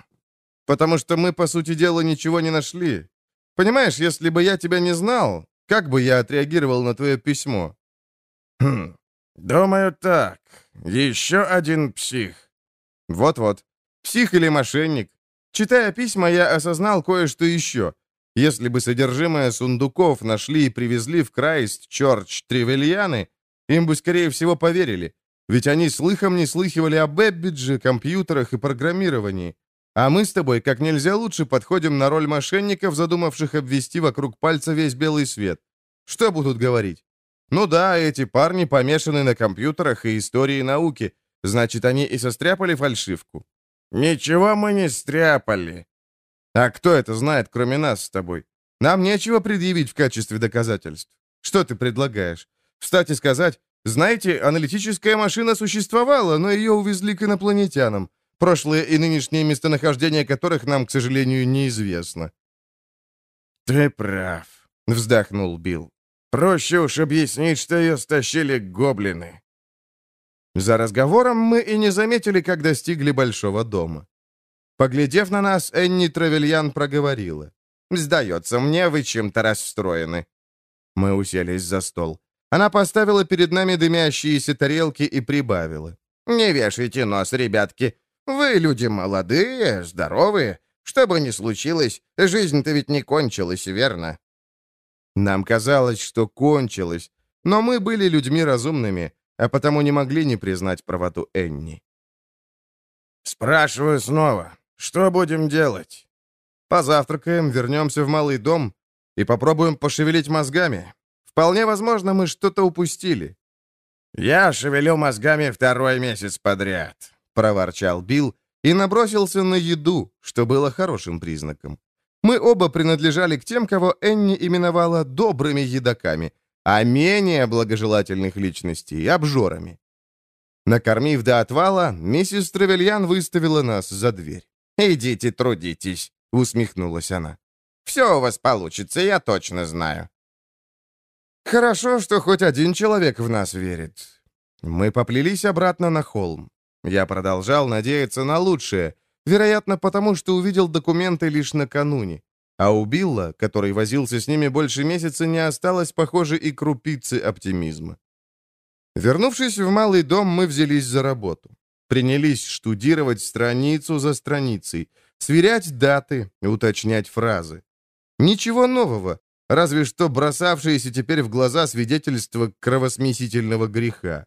A: «Потому что мы, по сути дела, ничего не нашли. Понимаешь, если бы я тебя не знал, как бы я отреагировал на твое письмо?»
B: «Хм, думаю так. Еще один псих».
A: «Вот-вот. Псих или мошенник. Читая письма, я осознал кое-что еще. Если бы содержимое сундуков нашли и привезли в Крайст-Чорч Тревельяны, им бы, скорее всего, поверили. Ведь они слыхом не слыхивали об Эббидже, компьютерах и программировании. А мы с тобой как нельзя лучше подходим на роль мошенников, задумавших обвести вокруг пальца весь белый свет. Что будут говорить? Ну да, эти парни помешаны на компьютерах и истории науки. Значит, они и состряпали фальшивку.
B: Ничего мы не стряпали.
A: А кто это знает, кроме нас с тобой? Нам нечего предъявить в качестве доказательств. Что ты предлагаешь? Кстати сказать, знаете, аналитическая машина существовала, но ее увезли к инопланетянам прошлое и нынешнее местонахождение которых нам, к сожалению, неизвестно».
B: «Ты прав», — вздохнул Билл. «Проще уж объяснить, что ее стащили гоблины».
A: За разговором мы и не заметили, как достигли большого дома. Поглядев на нас, Энни Травельян проговорила. «Сдается мне, вы чем-то расстроены». Мы уселись за стол. Она поставила перед нами дымящиеся тарелки и прибавила. «Не вешайте нос, ребятки. Вы люди молодые, здоровые. Что бы ни случилось, жизнь-то ведь не кончилась, верно?» Нам казалось, что кончилась, но мы были людьми разумными, а потому не могли не признать правоту Энни.
B: «Спрашиваю снова, что будем делать?»
A: «Позавтракаем, вернемся в малый дом и попробуем пошевелить мозгами. Вполне возможно, мы что-то упустили».
B: «Я шевелю мозгами второй месяц подряд», проворчал Билл
A: и набросился на еду, что было хорошим признаком. Мы оба принадлежали к тем, кого Энни именовала добрыми едоками, а менее благожелательных личностей — обжорами. Накормив до отвала, миссис Тревельян выставила нас за дверь.
C: «Идите, трудитесь», — усмехнулась она. «Все у вас получится, я точно знаю».
A: «Хорошо, что хоть один человек в нас верит». Мы поплелись обратно на холм. Я продолжал надеяться на лучшее, вероятно, потому что увидел документы лишь накануне. А у Билла, который возился с ними больше месяца, не осталось, похоже, и крупицы оптимизма. Вернувшись в малый дом, мы взялись за работу. Принялись штудировать страницу за страницей, сверять даты, уточнять фразы. Ничего нового, разве что бросавшиеся теперь в глаза свидетельства кровосмесительного греха.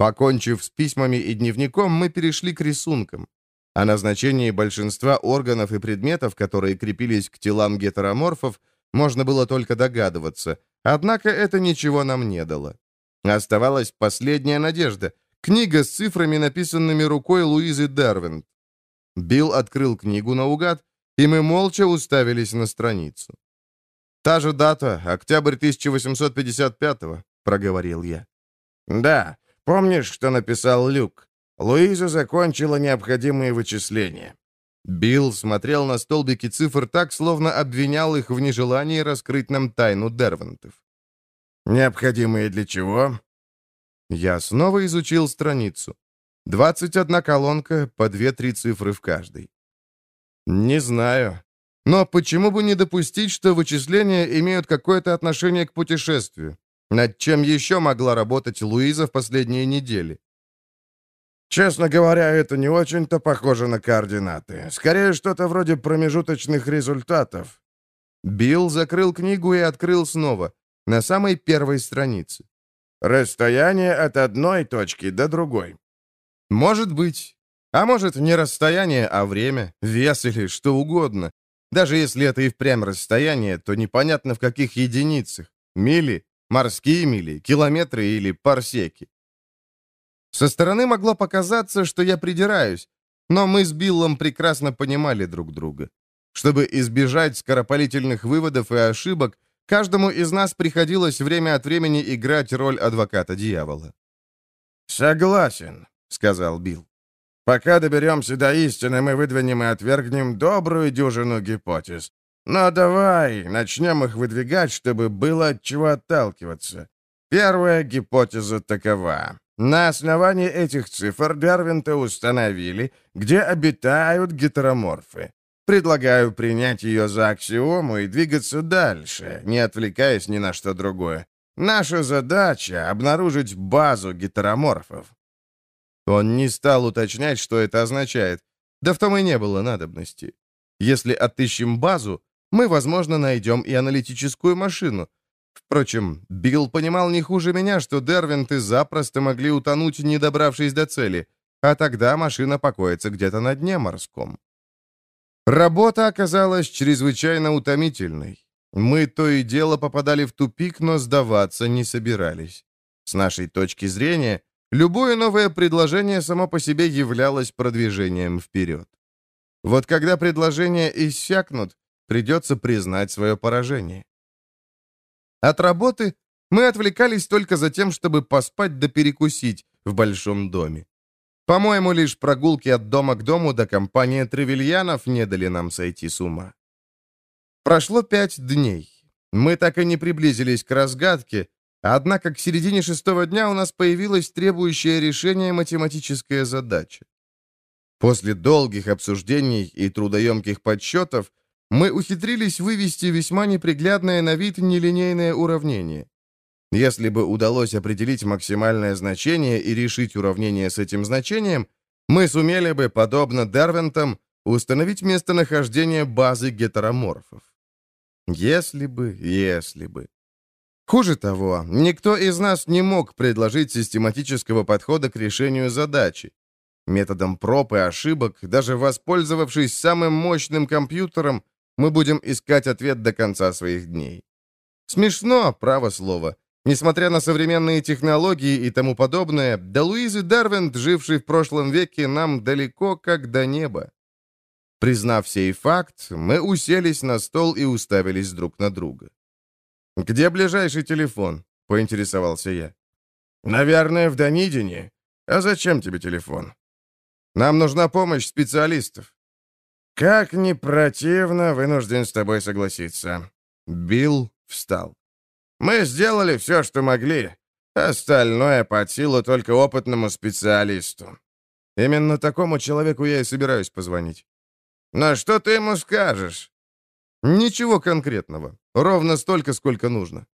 A: Покончив с письмами и дневником, мы перешли к рисункам. О назначении большинства органов и предметов, которые крепились к телам гетероморфов, можно было только догадываться, однако это ничего нам не дало. Оставалась последняя надежда — книга с цифрами, написанными рукой Луизы Дарвин. Билл открыл книгу наугад, и мы молча уставились на страницу. «Та же дата, октябрь 1855-го», — проговорил я.
B: «Да, помнишь, что написал Люк? Луиза закончила необходимые вычисления».
A: Билл смотрел на столбики цифр так, словно обвинял их в нежелании раскрыть нам тайну Дервантов.
B: «Необходимые для чего?»
A: Я снова изучил страницу. 21 колонка, по 2-3 цифры в каждой. Не знаю. Но почему бы не допустить, что вычисления имеют какое-то отношение к путешествию? Над чем еще могла работать Луиза в последние недели?
B: Честно говоря, это не очень-то похоже на координаты. Скорее, что-то вроде промежуточных результатов.
A: Билл закрыл книгу и открыл снова, на самой первой странице.
B: Расстояние от одной точки до другой.
A: Может быть. А может, не расстояние, а время, вес или что угодно. Даже если это и впрямь расстояние, то непонятно в каких единицах. Мили, морские мили, километры или парсеки. Со стороны могло показаться, что я придираюсь, но мы с Биллом прекрасно понимали друг друга. Чтобы избежать скоропалительных выводов и ошибок, каждому из нас приходилось время от времени играть роль адвоката дьявола.
B: «Согласен», — сказал Билл. Пока доберемся до истины, мы выдвинем и отвергнем добрую дюжину гипотез. Но давай начнем их выдвигать, чтобы было от чего отталкиваться. Первая гипотеза такова. На основании этих цифр Дарвинты установили, где обитают гетероморфы. Предлагаю принять ее за аксиому и двигаться дальше, не отвлекаясь ни на что другое. Наша задача — обнаружить базу гетероморфов.
A: Он не стал уточнять, что это означает. Да в том и не было надобности. Если отыщем базу, мы, возможно, найдем и аналитическую машину. Впрочем, Билл понимал не хуже меня, что Дервинты запросто могли утонуть, не добравшись до цели, а тогда машина покоится где-то на дне морском. Работа оказалась чрезвычайно утомительной. Мы то и дело попадали в тупик, но сдаваться не собирались. С нашей точки зрения, Любое новое предложение само по себе являлось продвижением вперед. Вот когда предложения иссякнут, придется признать свое поражение. От работы мы отвлекались только за тем, чтобы поспать да перекусить в большом доме. По-моему, лишь прогулки от дома к дому до компании Тревельянов не дали нам сойти с ума. Прошло пять дней. Мы так и не приблизились к разгадке, Однако к середине шестого дня у нас появилась требующая решения математическая задача. После долгих обсуждений и трудоемких подсчетов мы ухитрились вывести весьма неприглядное на вид нелинейное уравнение. Если бы удалось определить максимальное значение и решить уравнение с этим значением, мы сумели бы, подобно Дарвентам, установить местонахождение базы гетероморфов. Если бы, если бы. Хуже того, никто из нас не мог предложить систематического подхода к решению задачи. Методом проб и ошибок, даже воспользовавшись самым мощным компьютером, мы будем искать ответ до конца своих дней. Смешно, право слово, Несмотря на современные технологии и тому подобное, до Луизы Дарвент, жившей в прошлом веке, нам далеко как до неба. Признав сей факт, мы уселись на стол и уставились друг на друга. «Где ближайший телефон?» — поинтересовался я. «Наверное, в Донидине. А зачем тебе телефон?» «Нам нужна помощь специалистов». «Как ни противно, вынужден с тобой согласиться». Билл встал. «Мы сделали все, что могли. Остальное под силу только опытному специалисту». «Именно такому человеку я и собираюсь позвонить». «Но что ты ему скажешь?» «Ничего конкретного. Ровно столько, сколько нужно».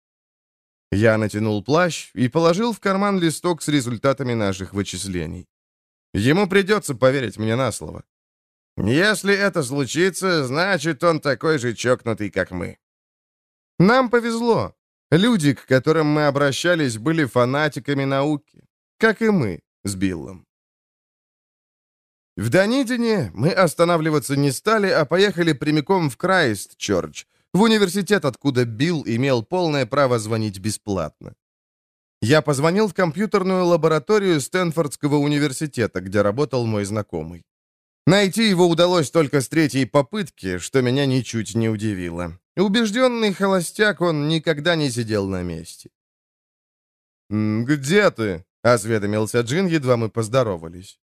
A: Я натянул плащ и положил в карман листок с результатами наших вычислений. Ему придется поверить мне на слово. «Если это случится, значит, он такой же чокнутый, как мы». Нам повезло. Люди, к которым мы обращались, были фанатиками науки, как и мы с Биллом. В Донидине мы останавливаться не стали, а поехали прямиком в Крайст-Чорч, в университет, откуда Билл имел полное право звонить бесплатно. Я позвонил в компьютерную лабораторию Стэнфордского университета, где работал мой знакомый. Найти его удалось только с третьей попытки, что меня ничуть не удивило. Убежденный холостяк, он никогда не сидел на месте. «Где ты?» — осведомился Джин, едва мы поздоровались.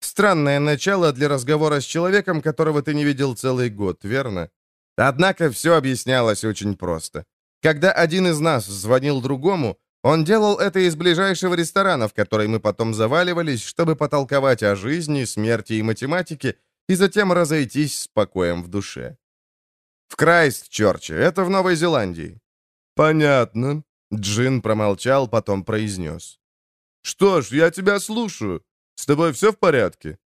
A: Странное начало для разговора с человеком, которого ты не видел целый год, верно? Однако все объяснялось очень просто. Когда один из нас звонил другому, он делал это из ближайшего ресторана, в который мы потом заваливались, чтобы потолковать о жизни, смерти и математике, и затем разойтись с покоем в душе. В Крайстчерче, это в Новой Зеландии. Понятно. Джин промолчал, потом произнес. Что ж, я тебя слушаю. С тобой все в порядке?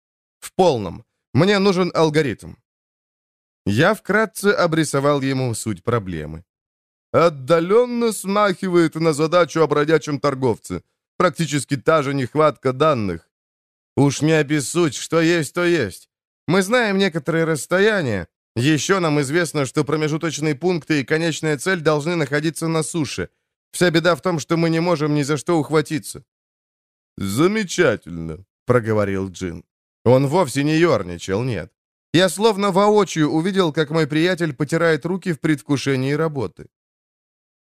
A: В полном. Мне нужен алгоритм. Я вкратце обрисовал ему суть проблемы. Отдаленно смахивает на задачу о бродячем торговце. Практически та же нехватка данных. Уж не обессудь, что есть, то есть. Мы знаем некоторые расстояния. Еще нам известно, что промежуточные пункты и конечная цель должны находиться на суше. Вся беда в том, что мы не можем ни за что ухватиться. «Замечательно», — проговорил Джин. Он вовсе не ерничал, нет. Я словно воочию увидел, как мой приятель потирает руки в предвкушении работы.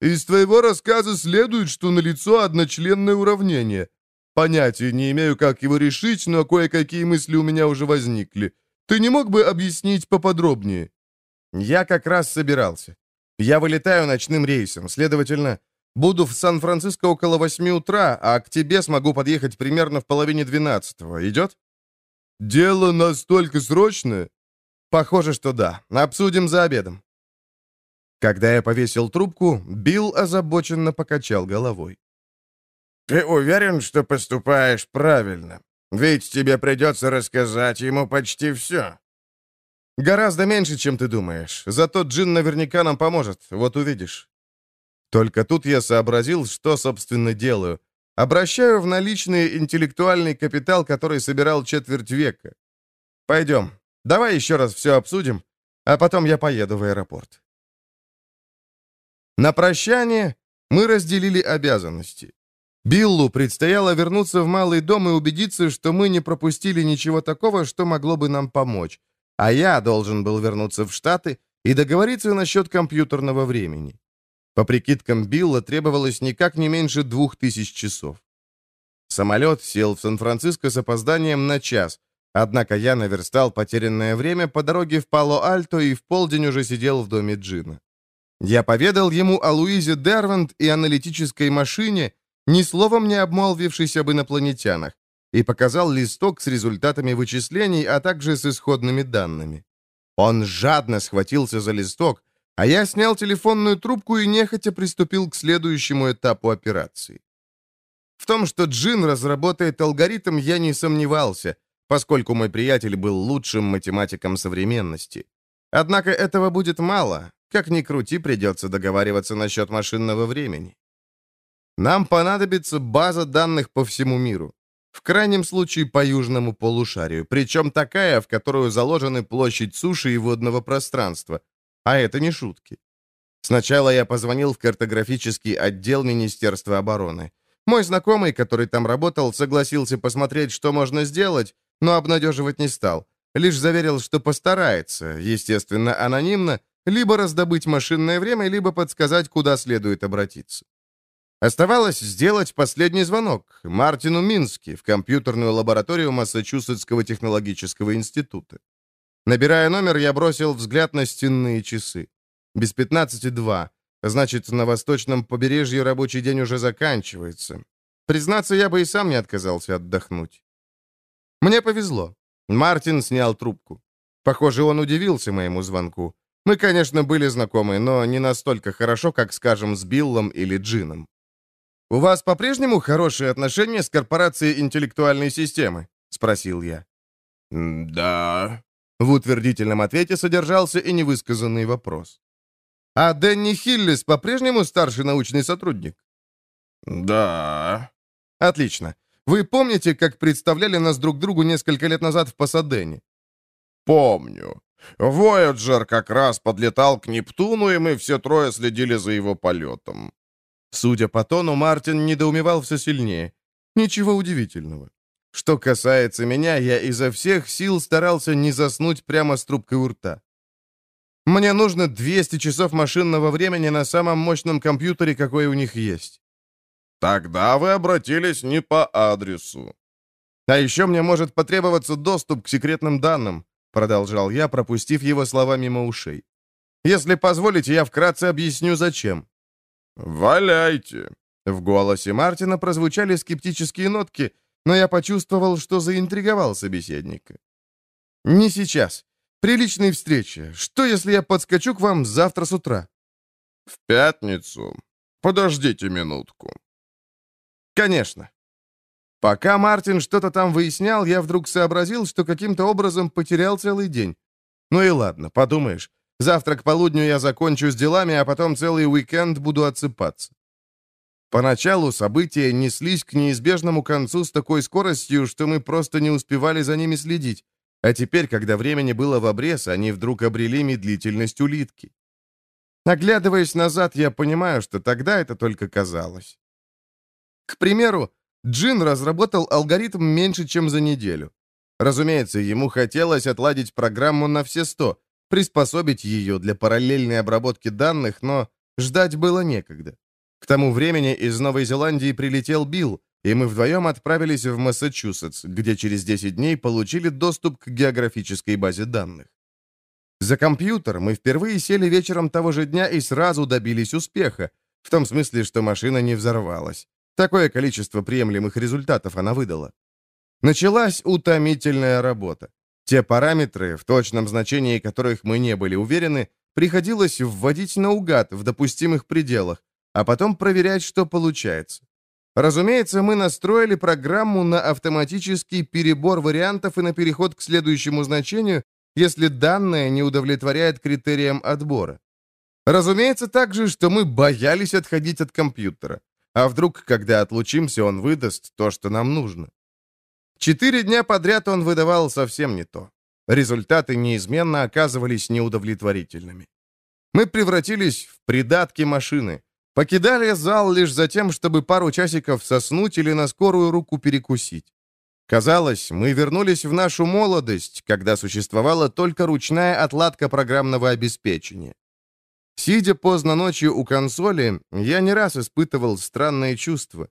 A: «Из твоего рассказа следует, что налицо одночленное уравнение. Понятия не имею, как его решить, но кое-какие мысли у меня уже возникли. Ты не мог бы объяснить поподробнее?» «Я как раз собирался. Я вылетаю ночным рейсом, следовательно, буду в Сан-Франциско около восьми утра, а к тебе смогу подъехать примерно в половине двенадцатого. Идет?» «Дело настолько срочное?» «Похоже, что да. Обсудим за обедом». Когда я повесил трубку, Билл озабоченно покачал головой.
B: «Ты уверен, что поступаешь правильно? Ведь тебе придется рассказать ему почти все».
A: «Гораздо меньше, чем ты думаешь. Зато Джин наверняка нам поможет, вот увидишь». Только тут я сообразил, что, собственно, делаю. Обращаю в наличный интеллектуальный капитал, который собирал четверть века. Пойдем, давай еще раз все обсудим, а потом я поеду в аэропорт. На прощание мы разделили обязанности. Биллу предстояло вернуться в малый дом и убедиться, что мы не пропустили ничего такого, что могло бы нам помочь. А я должен был вернуться в Штаты и договориться насчет компьютерного времени. По прикидкам Билла требовалось никак не меньше двух тысяч часов. Самолет сел в Сан-Франциско с опозданием на час, однако я наверстал потерянное время по дороге в Пало-Альто и в полдень уже сидел в доме Джина. Я поведал ему о Луизе Дервант и аналитической машине, ни словом не обмолвившись об инопланетянах, и показал листок с результатами вычислений, а также с исходными данными. Он жадно схватился за листок, а я снял телефонную трубку и нехотя приступил к следующему этапу операции. В том, что Джин разработает алгоритм, я не сомневался, поскольку мой приятель был лучшим математиком современности. Однако этого будет мало. Как ни крути, придется договариваться насчет машинного времени. Нам понадобится база данных по всему миру. В крайнем случае по южному полушарию, причем такая, в которую заложены площадь суши и водного пространства. А это не шутки. Сначала я позвонил в картографический отдел Министерства обороны. Мой знакомый, который там работал, согласился посмотреть, что можно сделать, но обнадеживать не стал. Лишь заверил, что постарается, естественно, анонимно, либо раздобыть машинное время, либо подсказать, куда следует обратиться. Оставалось сделать последний звонок Мартину Мински в компьютерную лабораторию Массачусетского технологического института. Набирая номер, я бросил взгляд на стенные часы. Без 15.2. Значит, на восточном побережье рабочий день уже заканчивается. Признаться, я бы и сам не отказался отдохнуть. Мне повезло. Мартин снял трубку. Похоже, он удивился моему звонку. Мы, конечно, были знакомы, но не настолько хорошо, как, скажем, с Биллом или Джином. «У вас по-прежнему хорошие отношения с корпорацией интеллектуальной системы?» — спросил я.
B: «Да».
A: В утвердительном ответе содержался и невысказанный вопрос. «А Дэнни Хиллис по-прежнему старший научный сотрудник?»
B: «Да».
A: «Отлично. Вы помните, как представляли нас друг другу несколько лет назад в Пасадене?»
B: «Помню. Вояджер как раз подлетал к Нептуну, и мы все трое следили за его полетом».
A: Судя по тону, Мартин недоумевал все сильнее. Ничего удивительного. Что касается меня, я изо всех сил старался не заснуть прямо с трубкой у рта. Мне нужно 200 часов машинного времени на самом мощном компьютере, какой у них есть.
B: Тогда вы обратились не по адресу.
A: А еще мне может потребоваться доступ к секретным данным, продолжал я, пропустив его слова мимо ушей. Если позволите, я вкратце объясню, зачем.
B: «Валяйте!»
A: В голосе Мартина прозвучали скептические нотки, но я почувствовал, что заинтриговал собеседника. «Не сейчас. При личной встрече. Что, если я подскочу к вам завтра с утра?»
B: «В пятницу. Подождите минутку».
A: «Конечно». Пока Мартин что-то там выяснял, я вдруг сообразил, что каким-то образом потерял целый день. Ну и ладно, подумаешь. Завтра к полудню я закончу с делами, а потом целый уикенд буду отсыпаться. Поначалу события неслись к неизбежному концу с такой скоростью, что мы просто не успевали за ними следить. А теперь, когда времени было в обрез, они вдруг обрели медлительность улитки. Оглядываясь назад, я понимаю, что тогда это только казалось. К примеру, Джин разработал алгоритм меньше, чем за неделю. Разумеется, ему хотелось отладить программу на все сто, приспособить ее для параллельной обработки данных, но ждать было некогда. К тому времени из Новой Зеландии прилетел Билл, и мы вдвоем отправились в Массачусетс, где через 10 дней получили доступ к географической базе данных. За компьютер мы впервые сели вечером того же дня и сразу добились успеха, в том смысле, что машина не взорвалась. Такое количество приемлемых результатов она выдала. Началась утомительная работа. Те параметры, в точном значении которых мы не были уверены, приходилось вводить наугад в допустимых пределах, а потом проверять, что получается. Разумеется, мы настроили программу на автоматический перебор вариантов и на переход к следующему значению, если данное не удовлетворяет критериям отбора. Разумеется также, что мы боялись отходить от компьютера. А вдруг, когда отлучимся, он выдаст то, что нам нужно? Четыре дня подряд он выдавал совсем не то. Результаты неизменно оказывались неудовлетворительными. Мы превратились в придатки машины. Покидали зал лишь за тем, чтобы пару часиков соснуть или на скорую руку перекусить. Казалось, мы вернулись в нашу молодость, когда существовала только ручная отладка программного обеспечения. Сидя поздно ночью у консоли, я не раз испытывал странные чувства.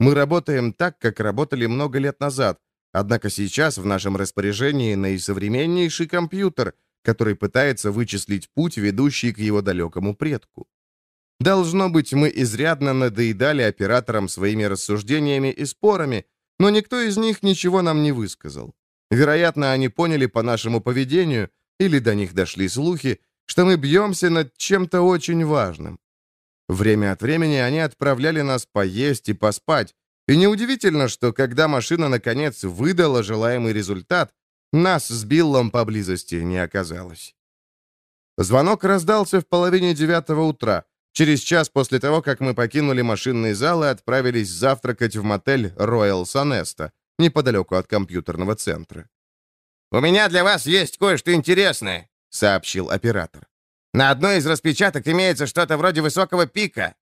A: Мы работаем так, как работали много лет назад, однако сейчас в нашем распоряжении наисовременнейший компьютер, который пытается вычислить путь, ведущий к его далекому предку. Должно быть, мы изрядно надоедали операторам своими рассуждениями и спорами, но никто из них ничего нам не высказал. Вероятно, они поняли по нашему поведению, или до них дошли слухи, что мы бьемся над чем-то очень важным. Время от времени они отправляли нас поесть и поспать, и неудивительно, что когда машина наконец выдала желаемый результат, нас с Биллом поблизости не оказалось. Звонок раздался в половине девятого утра, через час после того, как мы покинули машинный зал и отправились завтракать в мотель Royal Sonesta, неподалеку от компьютерного центра.
C: «У меня для вас есть кое-что интересное», — сообщил оператор.
B: На одной из распечаток имеется что-то вроде высокого пика».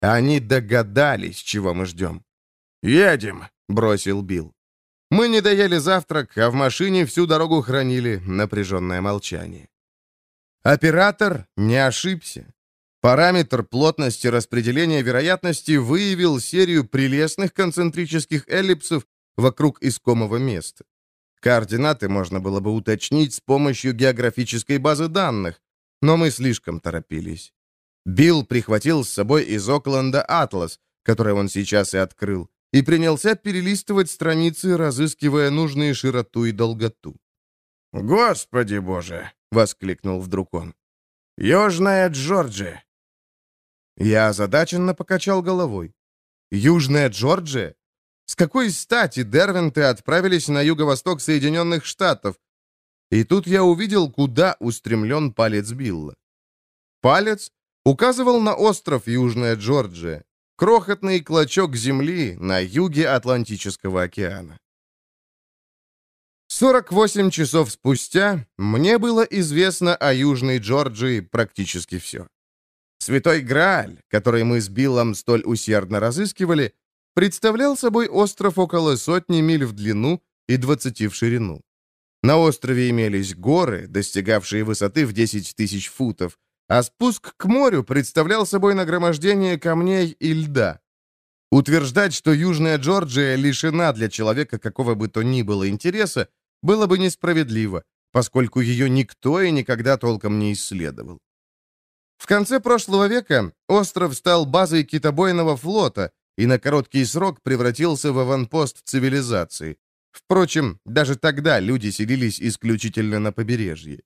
A: Они догадались, чего мы ждем.
B: «Едем», —
A: бросил Билл. Мы не доели завтрак, а в машине всю дорогу хранили напряженное молчание. Оператор не ошибся. Параметр плотности распределения вероятности выявил серию прелестных концентрических эллипсов вокруг искомого места. Координаты можно было бы уточнить с помощью географической базы данных, но мы слишком торопились. Билл прихватил с собой из Окленда атлас, который он сейчас и открыл, и принялся перелистывать страницы, разыскивая нужные широту и долготу.
B: «Господи боже!» — воскликнул вдруг он. «Южная Джорджия!»
A: Я озадаченно покачал головой. «Южная Джорджия? С какой стати Дервенты отправились на юго-восток Соединенных Штатов? И тут я увидел, куда устремлен палец Билла. Палец указывал на остров Южная Джорджия, крохотный клочок земли на юге Атлантического океана. 48 часов спустя мне было известно о Южной Джорджии практически все. Святой Грааль, который мы с Биллом столь усердно разыскивали, представлял собой остров около сотни миль в длину и 20 в ширину. На острове имелись горы, достигавшие высоты в 10 тысяч футов, а спуск к морю представлял собой нагромождение камней и льда. Утверждать, что Южная Джорджия лишена для человека какого бы то ни было интереса, было бы несправедливо, поскольку ее никто и никогда толком не исследовал. В конце прошлого века остров стал базой китобойного флота и на короткий срок превратился в аванпост цивилизации. Впрочем, даже тогда люди селились исключительно на побережье.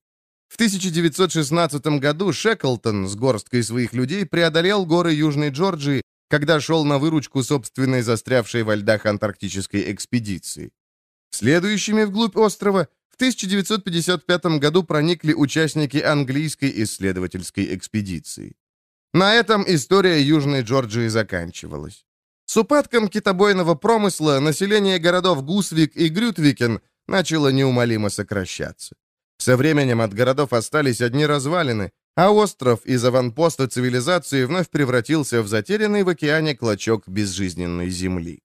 A: В 1916 году Шеклтон с горсткой своих людей преодолел горы Южной Джорджии, когда шел на выручку собственной застрявшей во льдах антарктической экспедиции. Следующими вглубь острова в 1955 году проникли участники английской исследовательской экспедиции. На этом история Южной Джорджии заканчивалась. С упадком китобойного промысла население городов Гусвик и Грютвикен начало неумолимо сокращаться. Со временем от городов остались одни развалины, а остров из аванпоста цивилизации вновь превратился в затерянный в океане клочок безжизненной земли.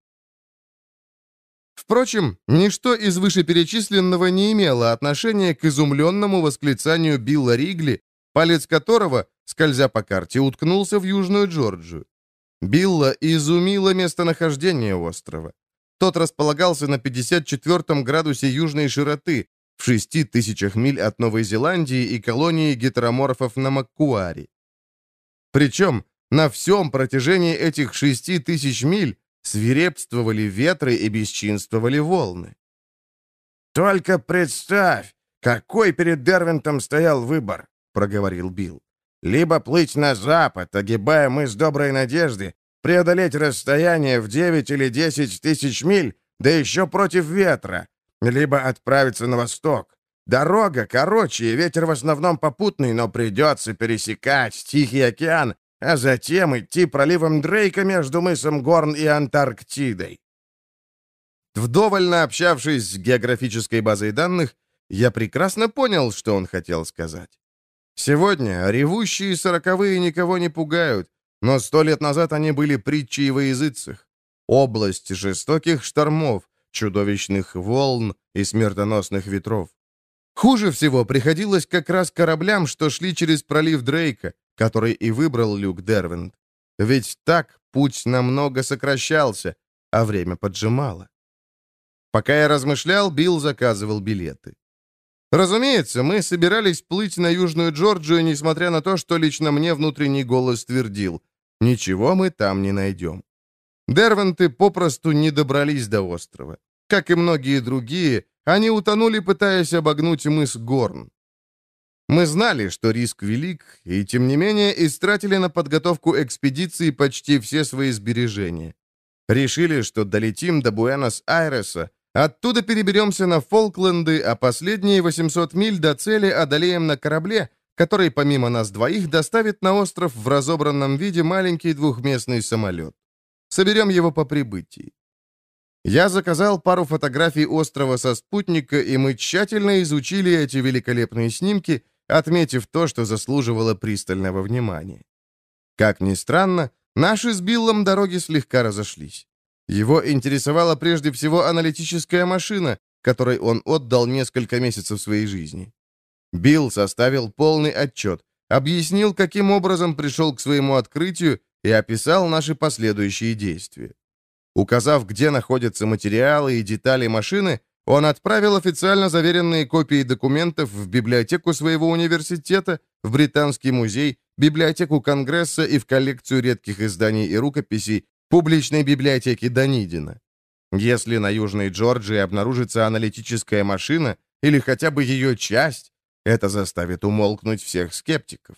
A: Впрочем, ничто из вышеперечисленного не имело отношения к изумленному восклицанию Билла Ригли, палец которого, скользя по карте, уткнулся в Южную Джорджию. Билла изумило местонахождение острова. Тот располагался на 54 градусе южной широты, в шести тысячах миль от Новой Зеландии и колонии гетероморфов на Маккуаре. Причем на всем протяжении этих шести тысяч миль свирепствовали ветры и бесчинствовали волны.
B: «Только представь, какой перед Дервинтом стоял выбор», — проговорил Билл. «Либо плыть на запад, огибая мыс Доброй Надежды, преодолеть расстояние в 9 или 10 тысяч миль, да еще против ветра, либо отправиться на восток. Дорога короче, ветер в основном попутный, но придется пересекать Тихий океан, а затем идти проливом Дрейка между мысом Горн и Антарктидой.
A: Вдоволь общавшись с географической базой данных, я прекрасно понял, что он хотел сказать. Сегодня ревущие сороковые никого не пугают, но сто лет назад они были притчей во языцах. Область жестоких штормов, чудовищных волн и смертоносных ветров. Хуже всего приходилось как раз кораблям, что шли через пролив Дрейка, который и выбрал Люк Дервинт. Ведь так путь намного сокращался, а время поджимало. Пока я размышлял, Билл заказывал билеты. Разумеется, мы собирались плыть на Южную Джорджию, несмотря на то, что лично мне внутренний голос твердил, ничего мы там не найдем. Дервенты попросту не добрались до острова. Как и многие другие, они утонули, пытаясь обогнуть мыс Горн. Мы знали, что риск велик, и тем не менее истратили на подготовку экспедиции почти все свои сбережения. Решили, что долетим до Буэнос-Айреса, оттуда переберемся на Фолкленды, а последние 800 миль до цели одолеем на корабле, который помимо нас двоих доставит на остров в разобранном виде маленький двухместный самолет. Соберем его по прибытии. Я заказал пару фотографий острова со спутника, и мы тщательно изучили эти великолепные снимки, отметив то, что заслуживало пристального внимания. Как ни странно, наши с Биллом дороги слегка разошлись. Его интересовала прежде всего аналитическая машина, которой он отдал несколько месяцев своей жизни. Билл составил полный отчет, объяснил, каким образом пришел к своему открытию и описал наши последующие действия. Указав, где находятся материалы и детали машины, он отправил официально заверенные копии документов в библиотеку своего университета, в Британский музей, библиотеку Конгресса и в коллекцию редких изданий и рукописей публичной библиотеки Данидина. Если на Южной Джорджии обнаружится аналитическая машина или хотя бы ее часть, это заставит умолкнуть всех скептиков.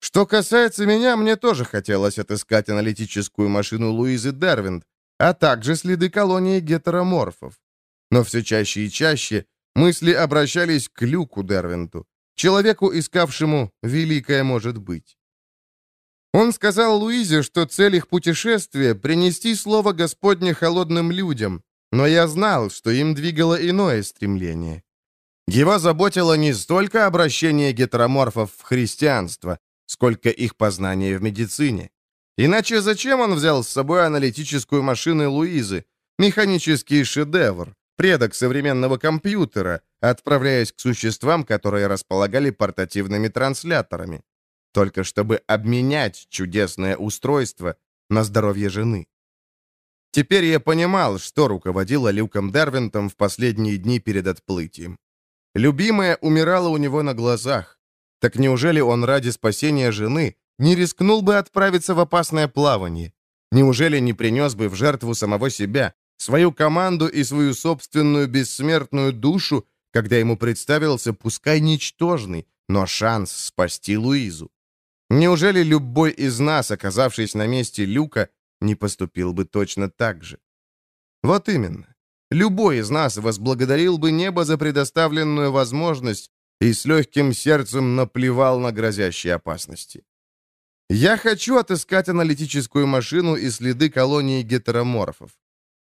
A: Что касается меня, мне тоже хотелось отыскать аналитическую машину Луизы Дервинд, а также следы колонии гетероморфов. Но все чаще и чаще мысли обращались к Люку Дервинту, человеку, искавшему «великое может быть». Он сказал Луизе, что цель их путешествия — принести слово Господне холодным людям, но я знал, что им двигало иное стремление. Его заботило не столько обращение гетероморфов в христианство, сколько их познание в медицине. Иначе зачем он взял с собой аналитическую машину Луизы, механический шедевр, предок современного компьютера, отправляясь к существам, которые располагали портативными трансляторами? Только чтобы обменять чудесное устройство на здоровье жены. Теперь я понимал, что руководило Люком Дервинтом в последние дни перед отплытием. Любимая умирала у него на глазах. Так неужели он ради спасения жены не рискнул бы отправиться в опасное плавание? Неужели не принес бы в жертву самого себя, свою команду и свою собственную бессмертную душу, когда ему представился, пускай ничтожный, но шанс спасти Луизу? Неужели любой из нас, оказавшись на месте Люка, не поступил бы точно так же? Вот именно. Любой из нас возблагодарил бы небо за предоставленную возможность и с легким сердцем наплевал на грозящие опасности. Я хочу отыскать аналитическую машину и следы колонии гетероморфов.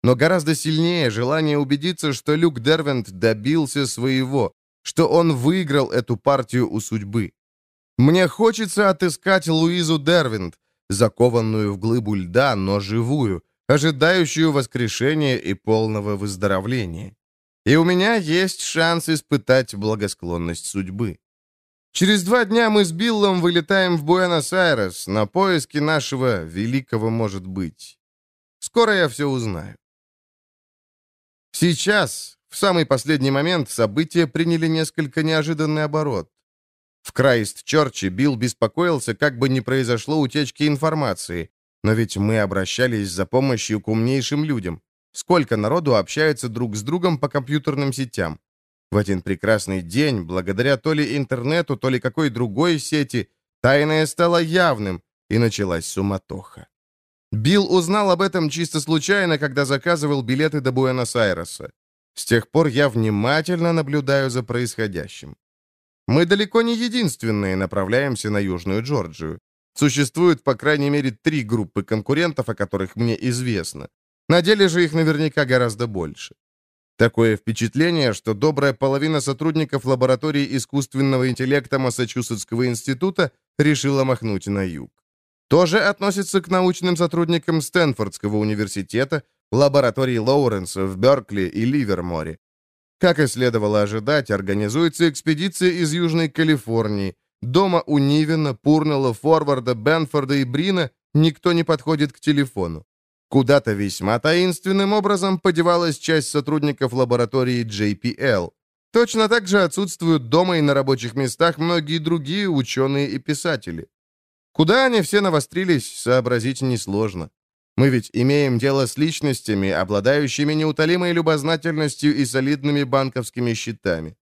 A: Но гораздо сильнее желание убедиться, что Люк Дервент добился своего, что он выиграл эту партию у судьбы. Мне хочется отыскать Луизу Дервинт, закованную в глыбу льда, но живую, ожидающую воскрешения и полного выздоровления. И у меня есть шанс испытать благосклонность судьбы. Через два дня мы с Биллом вылетаем в Буэнос-Айрес на поиски нашего великого может быть. Скоро я все узнаю. Сейчас, в самый последний момент, события приняли несколько неожиданный оборот. В Крайст-Чорче Билл беспокоился, как бы не произошло утечки информации. Но ведь мы обращались за помощью к умнейшим людям. Сколько народу общается друг с другом по компьютерным сетям? В один прекрасный день, благодаря то ли интернету, то ли какой другой сети, тайное стало явным, и началась суматоха. Билл узнал об этом чисто случайно, когда заказывал билеты до Буэнос-Айреса. С тех пор я внимательно наблюдаю за происходящим. Мы далеко не единственные направляемся на Южную Джорджию. Существует, по крайней мере, три группы конкурентов, о которых мне известно. На деле же их наверняка гораздо больше. Такое впечатление, что добрая половина сотрудников лаборатории искусственного интеллекта Массачусетского института решила махнуть на юг. Тоже относится к научным сотрудникам Стэнфордского университета, лаборатории Лоуренса в Беркли и Ливерморе. Как и следовало ожидать, организуется экспедиция из Южной Калифорнии, Дома у Нивена, Пурнелла, Форварда, Бенфорда и Брина никто не подходит к телефону. Куда-то весьма таинственным образом подевалась часть сотрудников лаборатории JPL. Точно так же отсутствуют дома и на рабочих местах многие другие ученые и писатели. Куда они все навострились, сообразить несложно. Мы ведь имеем дело с личностями, обладающими неутолимой любознательностью и солидными банковскими счетами.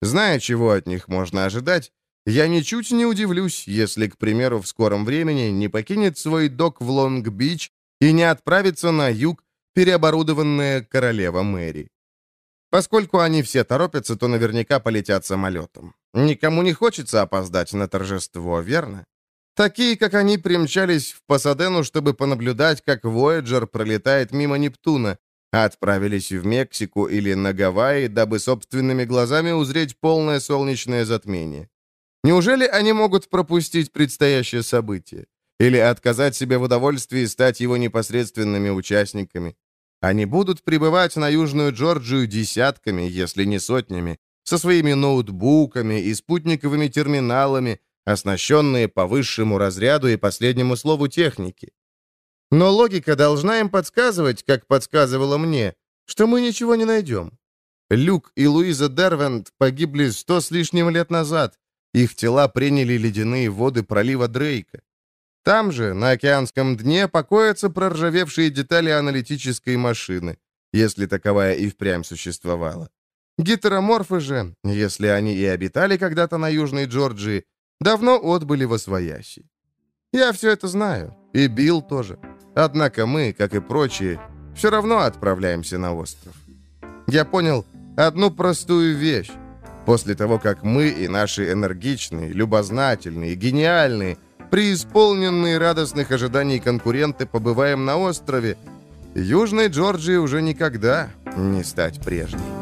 A: Зная, чего от них можно ожидать, я ничуть не удивлюсь, если, к примеру, в скором времени не покинет свой док в Лонг-Бич и не отправится на юг переоборудованная королева Мэри. Поскольку они все торопятся, то наверняка полетят самолетом. Никому не хочется опоздать на торжество, верно? Такие, как они, примчались в Пасадену, чтобы понаблюдать, как Voyager пролетает мимо Нептуна, а отправились в Мексику или на Гавайи, дабы собственными глазами узреть полное солнечное затмение. Неужели они могут пропустить предстоящее событие? Или отказать себе в удовольствии стать его непосредственными участниками? Они будут прибывать на Южную Джорджию десятками, если не сотнями, со своими ноутбуками и спутниковыми терминалами, оснащенные по высшему разряду и последнему слову техники. Но логика должна им подсказывать, как подсказывала мне, что мы ничего не найдем. Люк и Луиза Дервент погибли сто с лишним лет назад. Их тела приняли ледяные воды пролива Дрейка. Там же, на океанском дне, покоятся проржавевшие детали аналитической машины, если таковая и впрямь существовала. Гетероморфы же, если они и обитали когда-то на Южной Джорджии, давно отбыли во свояси. Я все это знаю, и Билл тоже. Однако мы, как и прочие, все равно отправляемся на остров. Я понял одну простую вещь. После того, как мы и наши энергичные, любознательные, гениальные, преисполненные радостных ожиданий конкуренты побываем на острове, Южной Джорджии уже никогда не стать прежней.